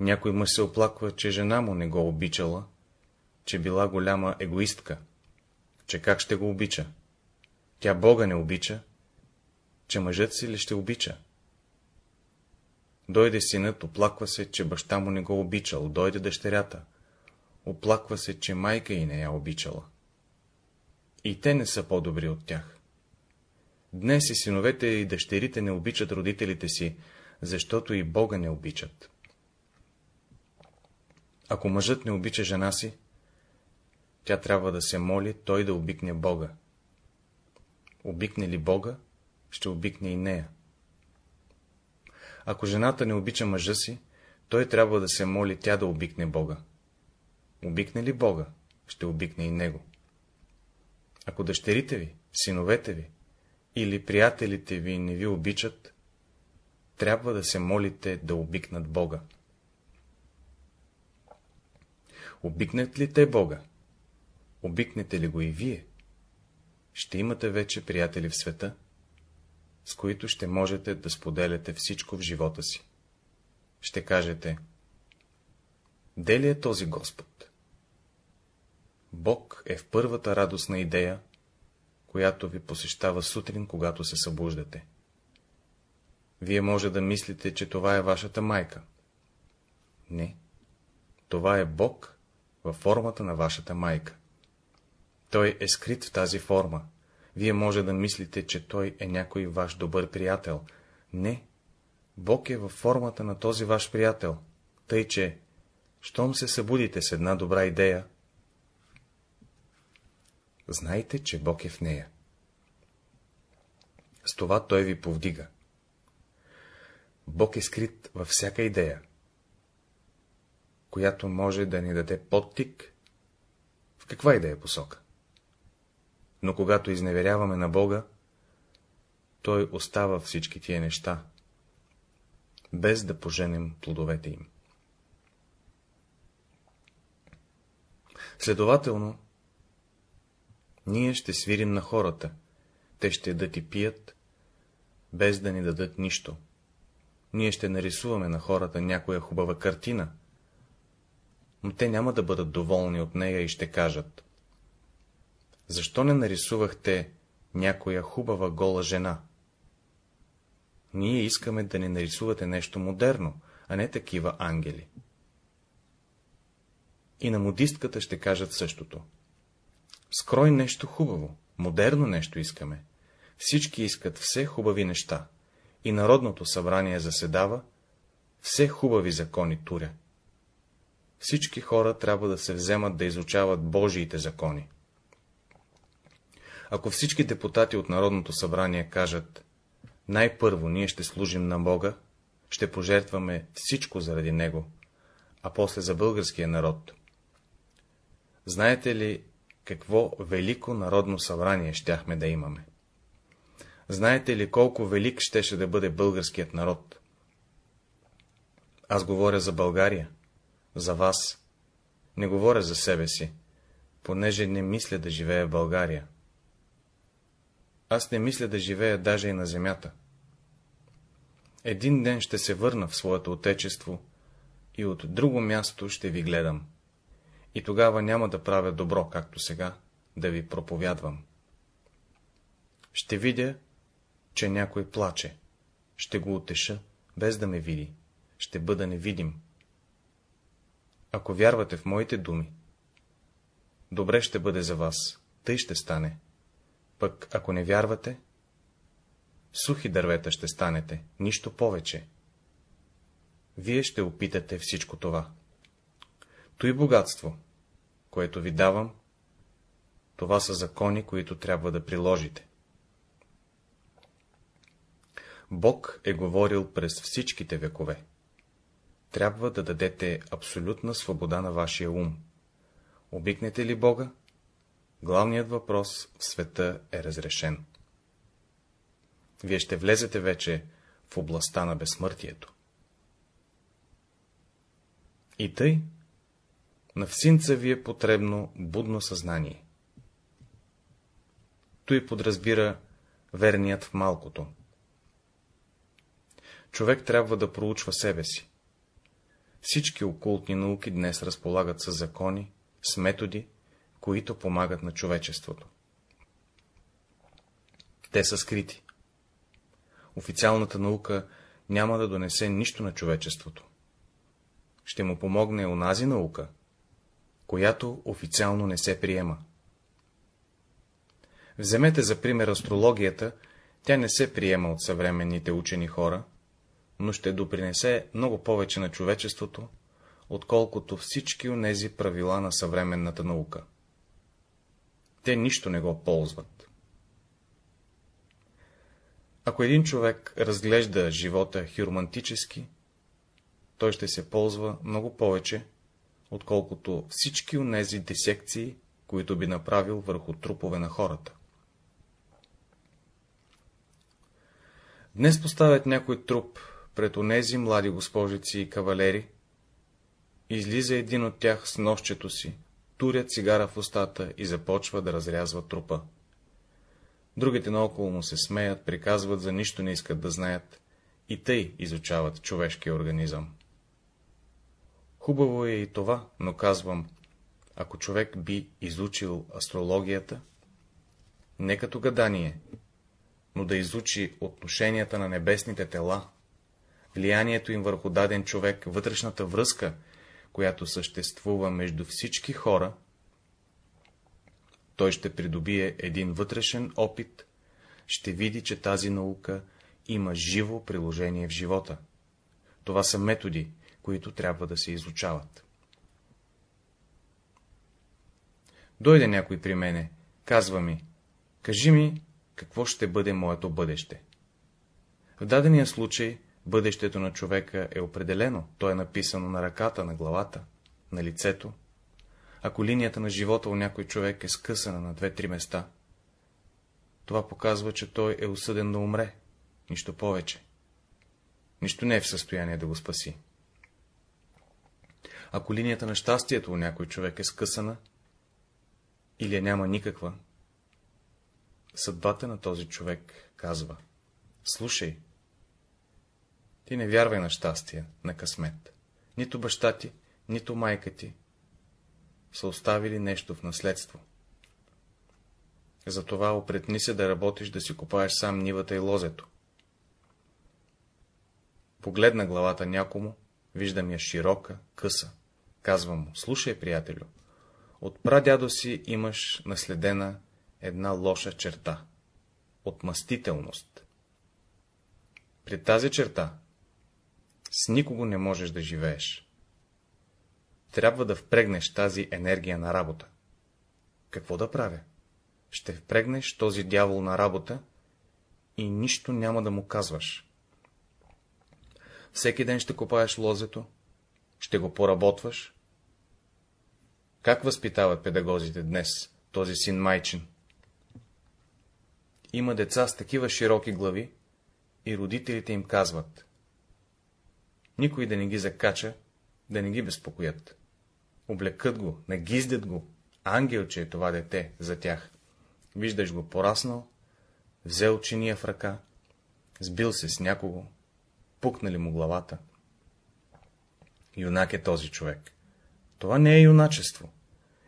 Някой мъж се оплаква, че жена му не го обичала, че била голяма егоистка, че как ще го обича? Тя Бога не обича, че мъжът си ли ще обича? Дойде синът, оплаква се, че баща му не го обичал, дойде дъщерята, оплаква се, че майка и не я обичала. И те не са по-добри от тях. Днес и синовете и дъщерите не обичат родителите си, защото и Бога не обичат. Ако мъжът не обича жена си, тя трябва да се моли той да обикне Бога. Обикне ли Бога, ще обикне и нея. Ако жената не обича мъжа си, той трябва да се моли тя да обикне Бога. Обикне ли Бога, ще обикне и него. Ако дъщерите ви, синовете ви или приятелите ви не ви обичат, трябва да се молите да обикнат Бога. Обикнат ли те Бога? Обикнете ли го и вие? Ще имате вече приятели в света, с които ще можете да споделяте всичко в живота си. Ще кажете, де ли е този Господ? Бог е в първата радостна идея, която ви посещава сутрин, когато се събуждате. Вие може да мислите, че това е вашата майка. Не. Това е Бог във формата на вашата майка. Той е скрит в тази форма. Вие може да мислите, че той е някой ваш добър приятел. Не. Бог е във формата на този ваш приятел. Тъй, че, щом се събудите с една добра идея, знайте, че Бог е в нея. С това той ви повдига. Бог е скрит във всяка идея, която може да ни даде подтик в каква идея посока. Но когато изневеряваме на Бога, Той остава всички тия неща, без да поженем плодовете им. Следователно, ние ще свирим на хората, те ще дадат и пият, без да ни дадат нищо. Ние ще нарисуваме на хората някоя хубава картина, но те няма да бъдат доволни от нея и ще кажат. Защо не нарисувахте някоя хубава гола жена? Ние искаме да ни нарисувате нещо модерно, а не такива ангели. И на модистката ще кажат същото. Скрой нещо хубаво, модерно нещо искаме. Всички искат все хубави неща. И Народното събрание заседава, все хубави закони туря. Всички хора трябва да се вземат да изучават Божиите закони. Ако всички депутати от Народното събрание кажат, най-първо ние ще служим на Бога, ще пожертваме всичко заради Него, а после за българския народ. Знаете ли, какво велико народно събрание щяхме да имаме? Знаете ли, колко велик щеше да бъде българският народ? Аз говоря за България, за вас. Не говоря за себе си, понеже не мисля да живея в България. Аз не мисля да живея даже и на земята. Един ден ще се върна в своето отечество и от друго място ще ви гледам. И тогава няма да правя добро, както сега, да ви проповядвам. Ще видя, че някой плаче. Ще го утеша, без да ме види. Ще бъда невидим. Ако вярвате в моите думи, добре ще бъде за вас, тъй ще стане. Пък, ако не вярвате, сухи дървета ще станете, нищо повече. Вие ще опитате всичко това. Той богатство, което ви давам, това са закони, които трябва да приложите. Бог е говорил през всичките векове. Трябва да дадете абсолютна свобода на вашия ум. Обикнете ли Бога, главният въпрос в света е разрешен. Вие ще влезете вече в областта на безсмъртието. И тъй, на всинца ви е потребно будно съзнание. Той подразбира верният в малкото. Човек трябва да проучва себе си. Всички окултни науки днес разполагат с закони, с методи, които помагат на човечеството. Те са скрити. Официалната наука няма да донесе нищо на човечеството. Ще му помогне онази наука, която официално не се приема. Вземете за пример астрологията, тя не се приема от съвременните учени хора, но ще допринесе много повече на човечеството, отколкото всички онези правила на съвременната наука. Те нищо не го ползват. Ако един човек разглежда живота хиромантически, той ще се ползва много повече, отколкото всички онези дисекции, които би направил върху трупове на хората. Днес поставят някой труп пред онези млади госпожици и кавалери, излиза един от тях с нощчето си, туря цигара в устата и започва да разрязва трупа. Другите наоколо му се смеят, приказват, за нищо не искат да знаят и тъй изучават човешкия организъм. Хубаво е и това, но казвам, ако човек би изучил астрологията, не като гадание, но да изучи отношенията на небесните тела, влиянието им върху даден човек, вътрешната връзка, която съществува между всички хора, той ще придобие един вътрешен опит, ще види, че тази наука има живо приложение в живота. Това са методи, които трябва да се изучават. Дойде някой при мене, казва ми, кажи ми, какво ще бъде моето бъдеще. В дадения случай бъдещето на човека е определено, то е написано на ръката, на главата, на лицето. Ако линията на живота у някой човек е скъсана на две-три места, това показва, че той е осъден да умре, нищо повече. Нищо не е в състояние да го спаси. Ако линията на щастието у някой човек е скъсана, или я няма никаква, съдбата на този човек казва, слушай, ти не вярвай на щастие, на късмет. Нито баща ти, нито майка ти са оставили нещо в наследство. Затова опретни се да работиш, да си купаеш сам нивата и лозето. Погледна главата някому, виждам я широка, къса. Казвам му, слушай, приятелю, от прадядо си имаш наследена една лоша черта — отмъстителност. При тази черта с никого не можеш да живееш. Трябва да впрегнеш тази енергия на работа. Какво да правя? Ще впрегнеш този дявол на работа и нищо няма да му казваш. Всеки ден ще копаеш лозето, ще го поработваш. Как възпитават педагозите днес този син майчин? Има деца с такива широки глави и родителите им казват. Никой да не ги закача, да не ги безпокоят. Облекат го, нагиздят го, ангелче е това дете за тях. Виждаш го пораснал, взел чиния в ръка, сбил се с някого, пукнали му главата. Юнак е този човек. Това не е юначество.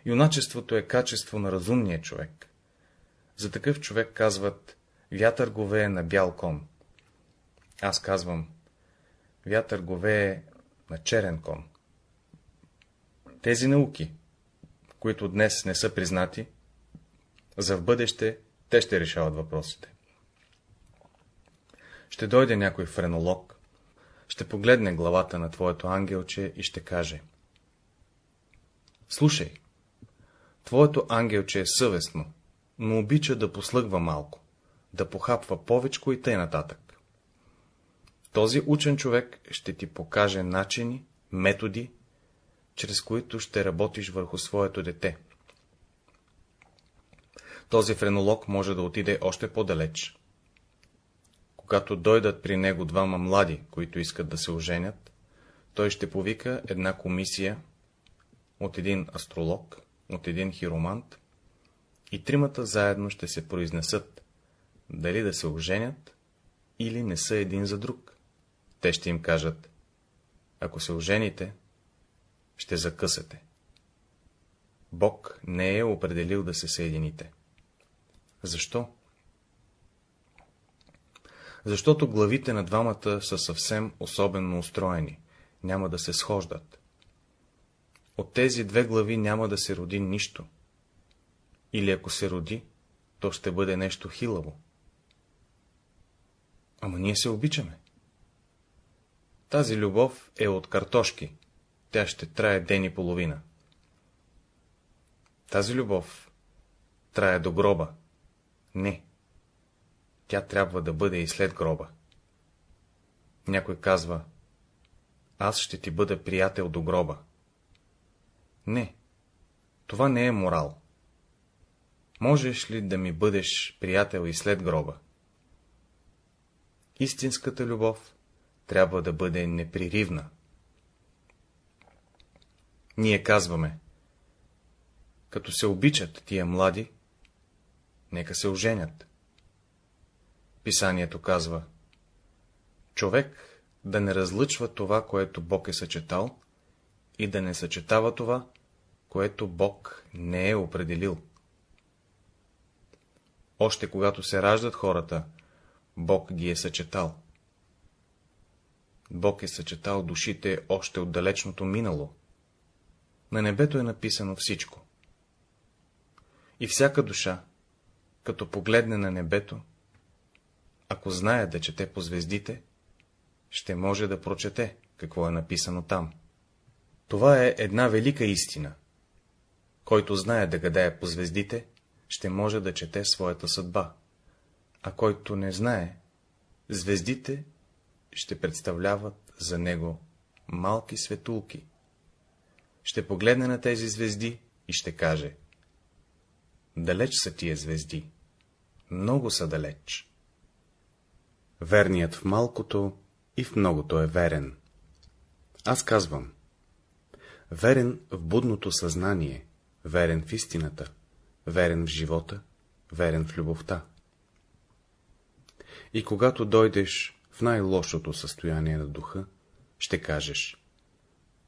Юначеството е качество на разумния човек. За такъв човек казват, вятър го вее на бял кон. Аз казвам, вятър го вее на черен кон. Тези науки, които днес не са признати, за в бъдеще те ще решават въпросите. Ще дойде някой френолог, ще погледне главата на твоето ангелче и ще каже Слушай, твоето ангелче е съвестно, но обича да послъгва малко, да похапва повечко и тъй нататък. Този учен човек ще ти покаже начини, методи, чрез които ще работиш върху своето дете. Този френолог може да отиде още по-далеч. Когато дойдат при него двама млади, които искат да се оженят, той ще повика една комисия от един астролог, от един хиромант и тримата заедно ще се произнесат, дали да се оженят или не са един за друг. Те ще им кажат, ако се ожените, ще закъсате. Бог не е определил да се съедините. Защо? Защото главите на двамата са съвсем особено устроени, няма да се схождат. От тези две глави няма да се роди нищо. Или ако се роди, то ще бъде нещо хилаво. Ама ние се обичаме. Тази любов е от картошки. Тя ще трае ден и половина. Тази любов трае до гроба. Не. Тя трябва да бъде и след гроба. Някой казва, аз ще ти бъда приятел до гроба. Не, това не е морал. Можеш ли да ми бъдеш приятел и след гроба? Истинската любов трябва да бъде непреривна. Ние казваме, като се обичат тия млади, нека се оженят. Писанието казва, човек да не разлъчва това, което Бог е съчетал, и да не съчетава това, което Бог не е определил. Още когато се раждат хората, Бог ги е съчетал. Бог е съчетал душите още от далечното минало. На небето е написано всичко. И всяка душа, като погледне на небето, ако знае да чете по звездите, ще може да прочете какво е написано там. Това е една велика истина. Който знае да гадае по звездите, ще може да чете своята съдба, а който не знае, звездите ще представляват за него малки светулки. Ще погледне на тези звезди и ще каже Далеч са тия звезди, много са далеч. Верният в малкото и в многото е верен. Аз казвам, верен в будното съзнание, верен в истината, верен в живота, верен в любовта. И когато дойдеш в най-лошото състояние на духа, ще кажеш,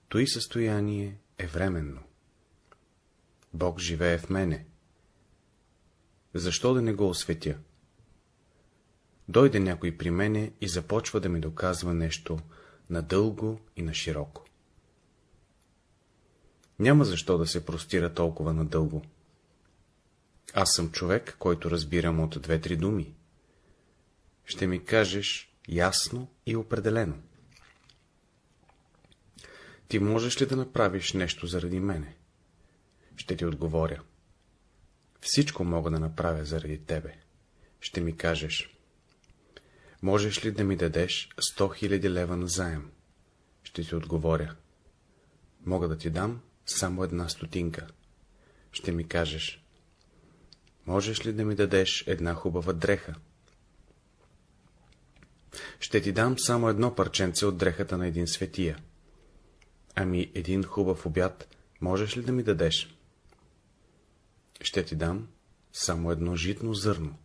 той състояние е временно. Бог живее в мене. Защо да не го осветя? Дойде някой при мене и започва да ми доказва нещо надълго и на широко. Няма защо да се простира толкова надълго. Аз съм човек, който разбирам от две-три думи. Ще ми кажеш ясно и определено. Ти можеш ли да направиш нещо заради мене? Ще ти отговоря. Всичко мога да направя заради тебе. Ще ми кажеш. Можеш ли да ми дадеш 100 000 лева на заем? Ще ти отговоря. Мога да ти дам само една стотинка. Ще ми кажеш. Можеш ли да ми дадеш една хубава дреха? Ще ти дам само едно парченце от дрехата на един светия. Ами един хубав обяд можеш ли да ми дадеш? Ще ти дам само едно житно зърно.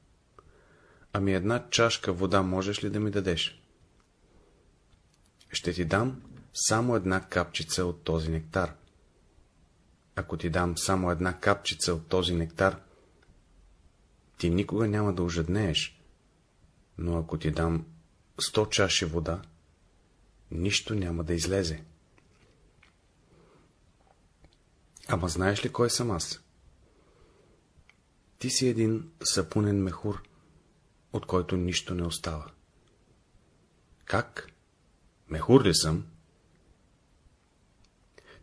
Ами една чашка вода можеш ли да ми дадеш? Ще ти дам само една капчица от този нектар. Ако ти дам само една капчица от този нектар, ти никога няма да ожеднееш, но ако ти дам сто чаши вода, нищо няма да излезе. Ама знаеш ли кой съм аз? Ти си един сапунен мехур, от който нищо не остава. Как? Мехур ли съм?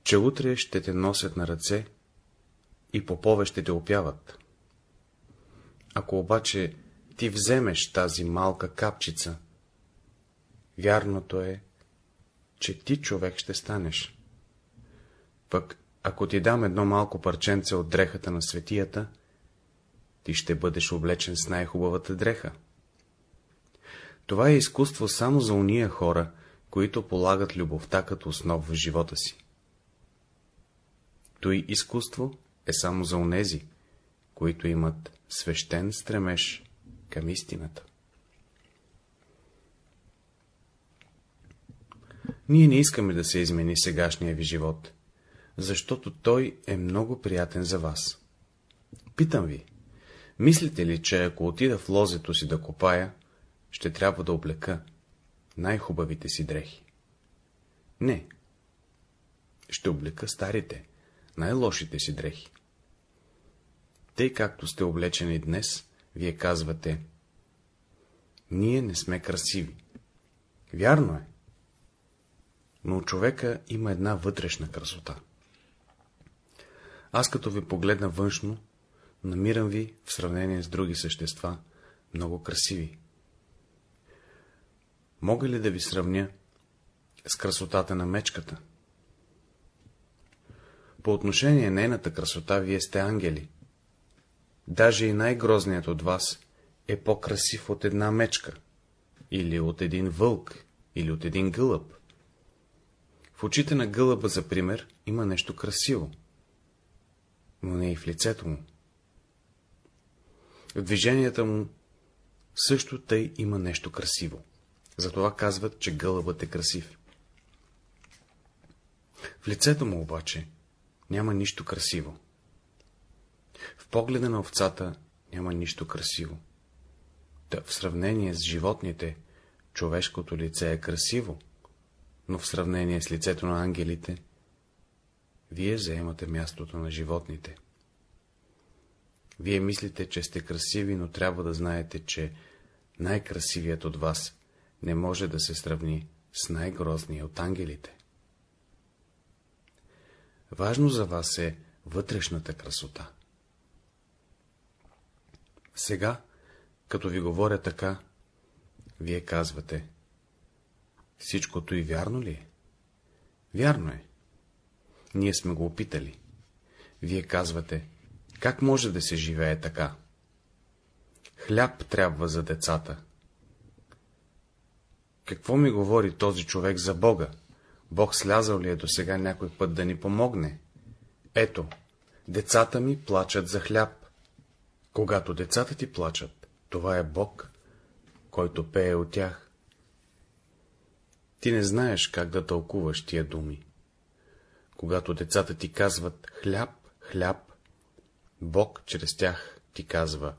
Че утре ще те носят на ръце и попове ще те опяват. Ако обаче ти вземеш тази малка капчица, вярното е, че ти човек ще станеш. Пък, ако ти дам едно малко парченце от дрехата на светията, ти ще бъдеш облечен с най-хубавата дреха. Това е изкуство само за уния хора, които полагат любовта като основа в живота си. Той изкуство е само за онези, които имат свещен стремеж към истината. Ние не искаме да се измени сегашния ви живот, защото той е много приятен за вас. Питам ви, мислите ли, че ако отида в лозето си да копая, ще трябва да облека най-хубавите си дрехи? Не. Ще облека старите, най-лошите си дрехи. Тъй както сте облечени днес, Вие казвате, ние не сме красиви. Вярно е. Но у човека има една вътрешна красота. Аз като ви погледна външно, намирам ви, в сравнение с други същества, много красиви. Мога ли да ви сравня с красотата на мечката? По отношение нейната красота, вие сте ангели. Даже и най-грозният от вас е по-красив от една мечка, или от един вълк, или от един гълъб. В очите на гълъба, за пример, има нещо красиво, но не и в лицето му. В движенията му също тъй има нещо красиво. Затова казват, че гълъбът е красив. В лицето му обаче няма нищо красиво. В погледа на овцата няма нищо красиво. Та в сравнение с животните, човешкото лице е красиво, но в сравнение с лицето на ангелите, вие заемате мястото на животните. Вие мислите, че сте красиви, но трябва да знаете, че най-красивият от вас не може да се сравни с най-грозния от ангелите. Важно за вас е вътрешната красота. Сега, като ви говоря така, вие казвате, всичкото и вярно ли е? Вярно е. Ние сме го опитали. Вие казвате, как може да се живее така? Хляб трябва за децата. Какво ми говори този човек за Бога? Бог слязал ли е до сега някой път да ни помогне? Ето, децата ми плачат за хляб. Когато децата ти плачат, това е Бог, който пее от тях. Ти не знаеш как да тълкуваш тия думи. Когато децата ти казват хляб, хляб, Бог чрез тях ти казва,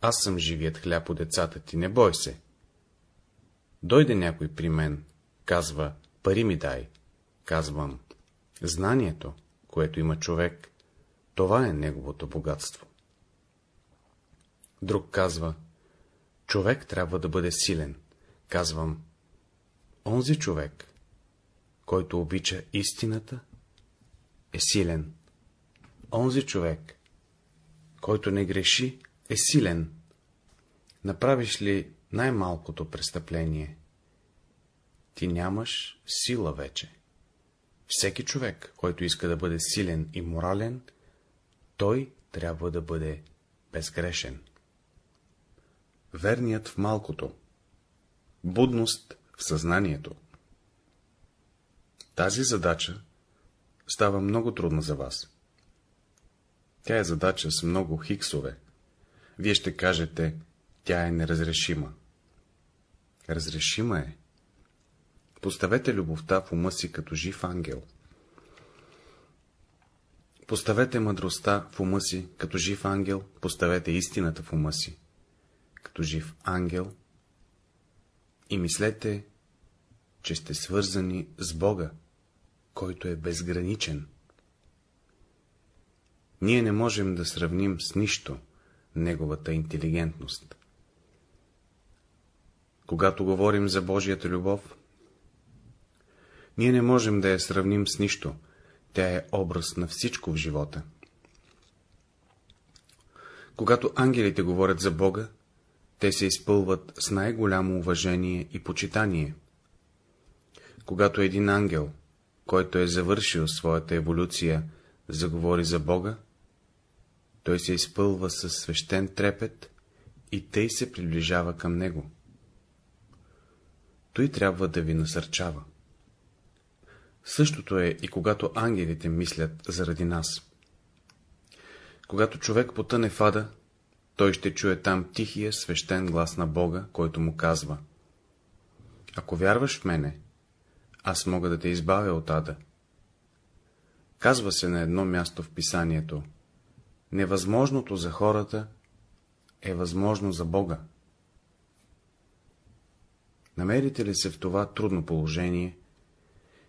аз съм живият хляб от децата ти, не бой се. Дойде някой при мен, казва, пари ми дай. Казвам, знанието, което има човек, това е неговото богатство. Друг казва, човек трябва да бъде силен. Казвам, онзи човек, който обича истината, е силен. Онзи човек, който не греши, е силен. Направиш ли най-малкото престъпление, ти нямаш сила вече. Всеки човек, който иска да бъде силен и морален, той трябва да бъде безгрешен. Верният в малкото. Будност в съзнанието. Тази задача става много трудна за вас. Тя е задача с много хиксове. Вие ще кажете, тя е неразрешима. Разрешима е. Поставете любовта в ума си като жив ангел. Поставете мъдростта в ума си като жив ангел, поставете истината в ума си като жив ангел и мислете, че сте свързани с Бога, който е безграничен. Ние не можем да сравним с нищо неговата интелигентност. Когато говорим за Божията любов, ние не можем да я сравним с нищо, тя е образ на всичко в живота. Когато ангелите говорят за Бога, те се изпълват с най-голямо уважение и почитание. Когато един ангел, който е завършил своята еволюция, заговори за Бога, той се изпълва със свещен трепет и тъй се приближава към него. Той трябва да ви насърчава. Същото е и когато ангелите мислят заради нас. Когато човек потъне в ада, той ще чуе там тихия свещен глас на Бога, който му казва Ако вярваш в мене, аз мога да те избавя от ада. Казва се на едно място в писанието Невъзможното за хората е възможно за Бога. Намерите ли се в това трудно положение,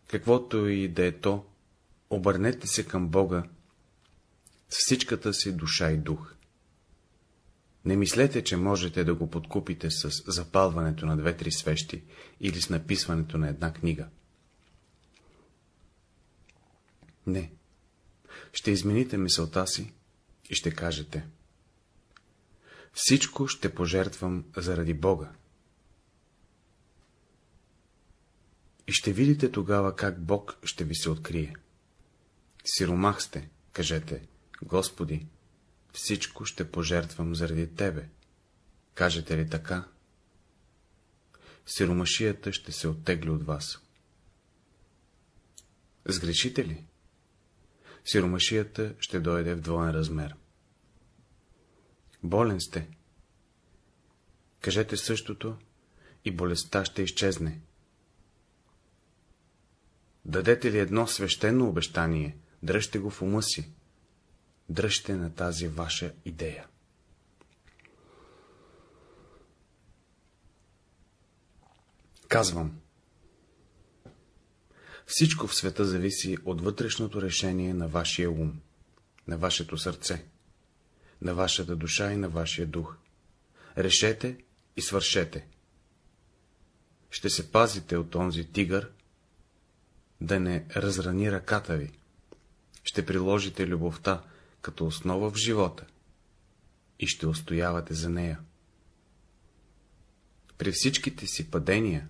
каквото и да е то, обърнете се към Бога с всичката си душа и дух. Не мислете, че можете да го подкупите с запалването на две-три свещи или с написването на една книга. Не. Ще измените мисълта си и ще кажете. Всичко ще пожертвам заради Бога. И ще видите тогава как Бог ще ви се открие. Сиромах сте, кажете, Господи, всичко ще пожертвам заради Тебе. Кажете ли така? Сиромашията ще се оттегли от вас. Сгрешите ли? Сиромашията ще дойде в двоен размер. Болен сте. Кажете същото и болестта ще изчезне. Дадете ли едно свещено обещание, дръжте го в ума си. Дръжте на тази ваша идея. Казвам. Всичко в света зависи от вътрешното решение на вашия ум, на вашето сърце, на вашата душа и на вашия дух. Решете и свършете. Ще се пазите от онзи тигър, да не разрани ръката ви. Ще приложите любовта като основа в живота и ще устоявате за нея. При всичките си падения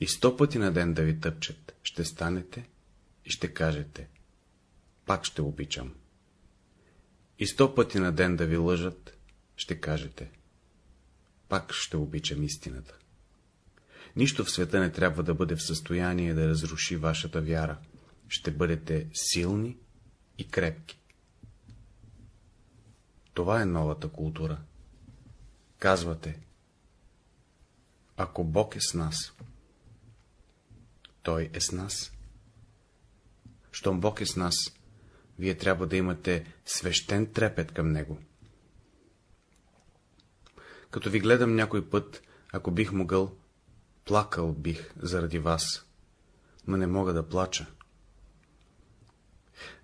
и сто пъти на ден да ви тъпчат, ще станете и ще кажете, пак ще обичам. И сто пъти на ден да ви лъжат, ще кажете, пак ще обичам истината. Нищо в света не трябва да бъде в състояние да разруши вашата вяра. Ще бъдете силни и крепки. Това е новата култура. Казвате, ако Бог е с нас, Той е с нас. Щом Бог е с нас, вие трябва да имате свещен трепет към Него. Като ви гледам някой път, ако бих могъл, плакал бих заради вас, но не мога да плача.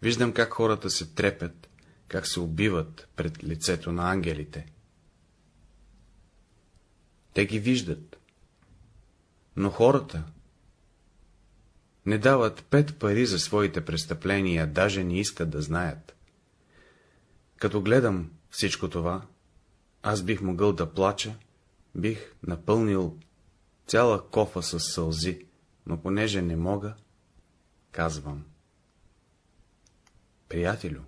Виждам как хората се трепят, как се убиват пред лицето на ангелите. Те ги виждат, но хората не дават пет пари за своите престъпления, даже не искат да знаят. Като гледам всичко това, аз бих могъл да плача, бих напълнил цяла кофа с сълзи, но понеже не мога, казвам. Приятелю,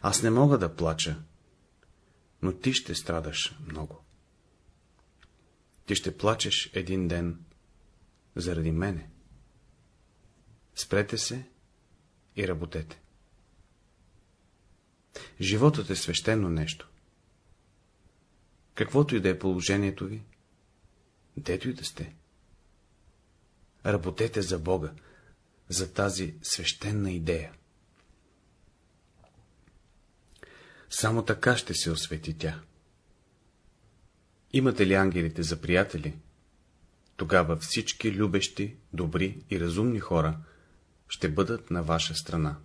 аз не мога да плача, но ти ще страдаш много. Ти ще плачеш един ден заради мене. Спрете се и работете. Животът е свещено нещо. Каквото и да е положението ви, дето и да сте. Работете за Бога, за тази свещена идея. Само така ще се освети тя. Имате ли ангелите за приятели? Тогава всички любещи, добри и разумни хора ще бъдат на ваша страна.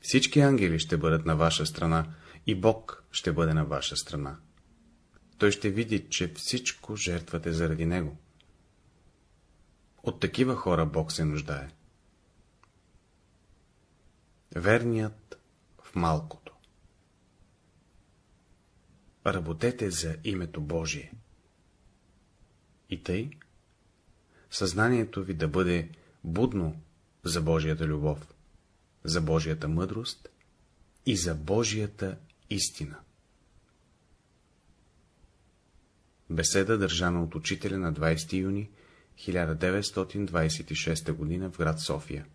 Всички ангели ще бъдат на ваша страна и Бог ще бъде на ваша страна. Той ще види, че всичко жертвате заради Него. От такива хора Бог се нуждае. Верният малкото. Работете за името Божие. И тъй, съзнанието ви да бъде будно за Божията любов, за Божията мъдрост и за Божията истина. Беседа държана от учителя на 20 юни 1926 г. в град София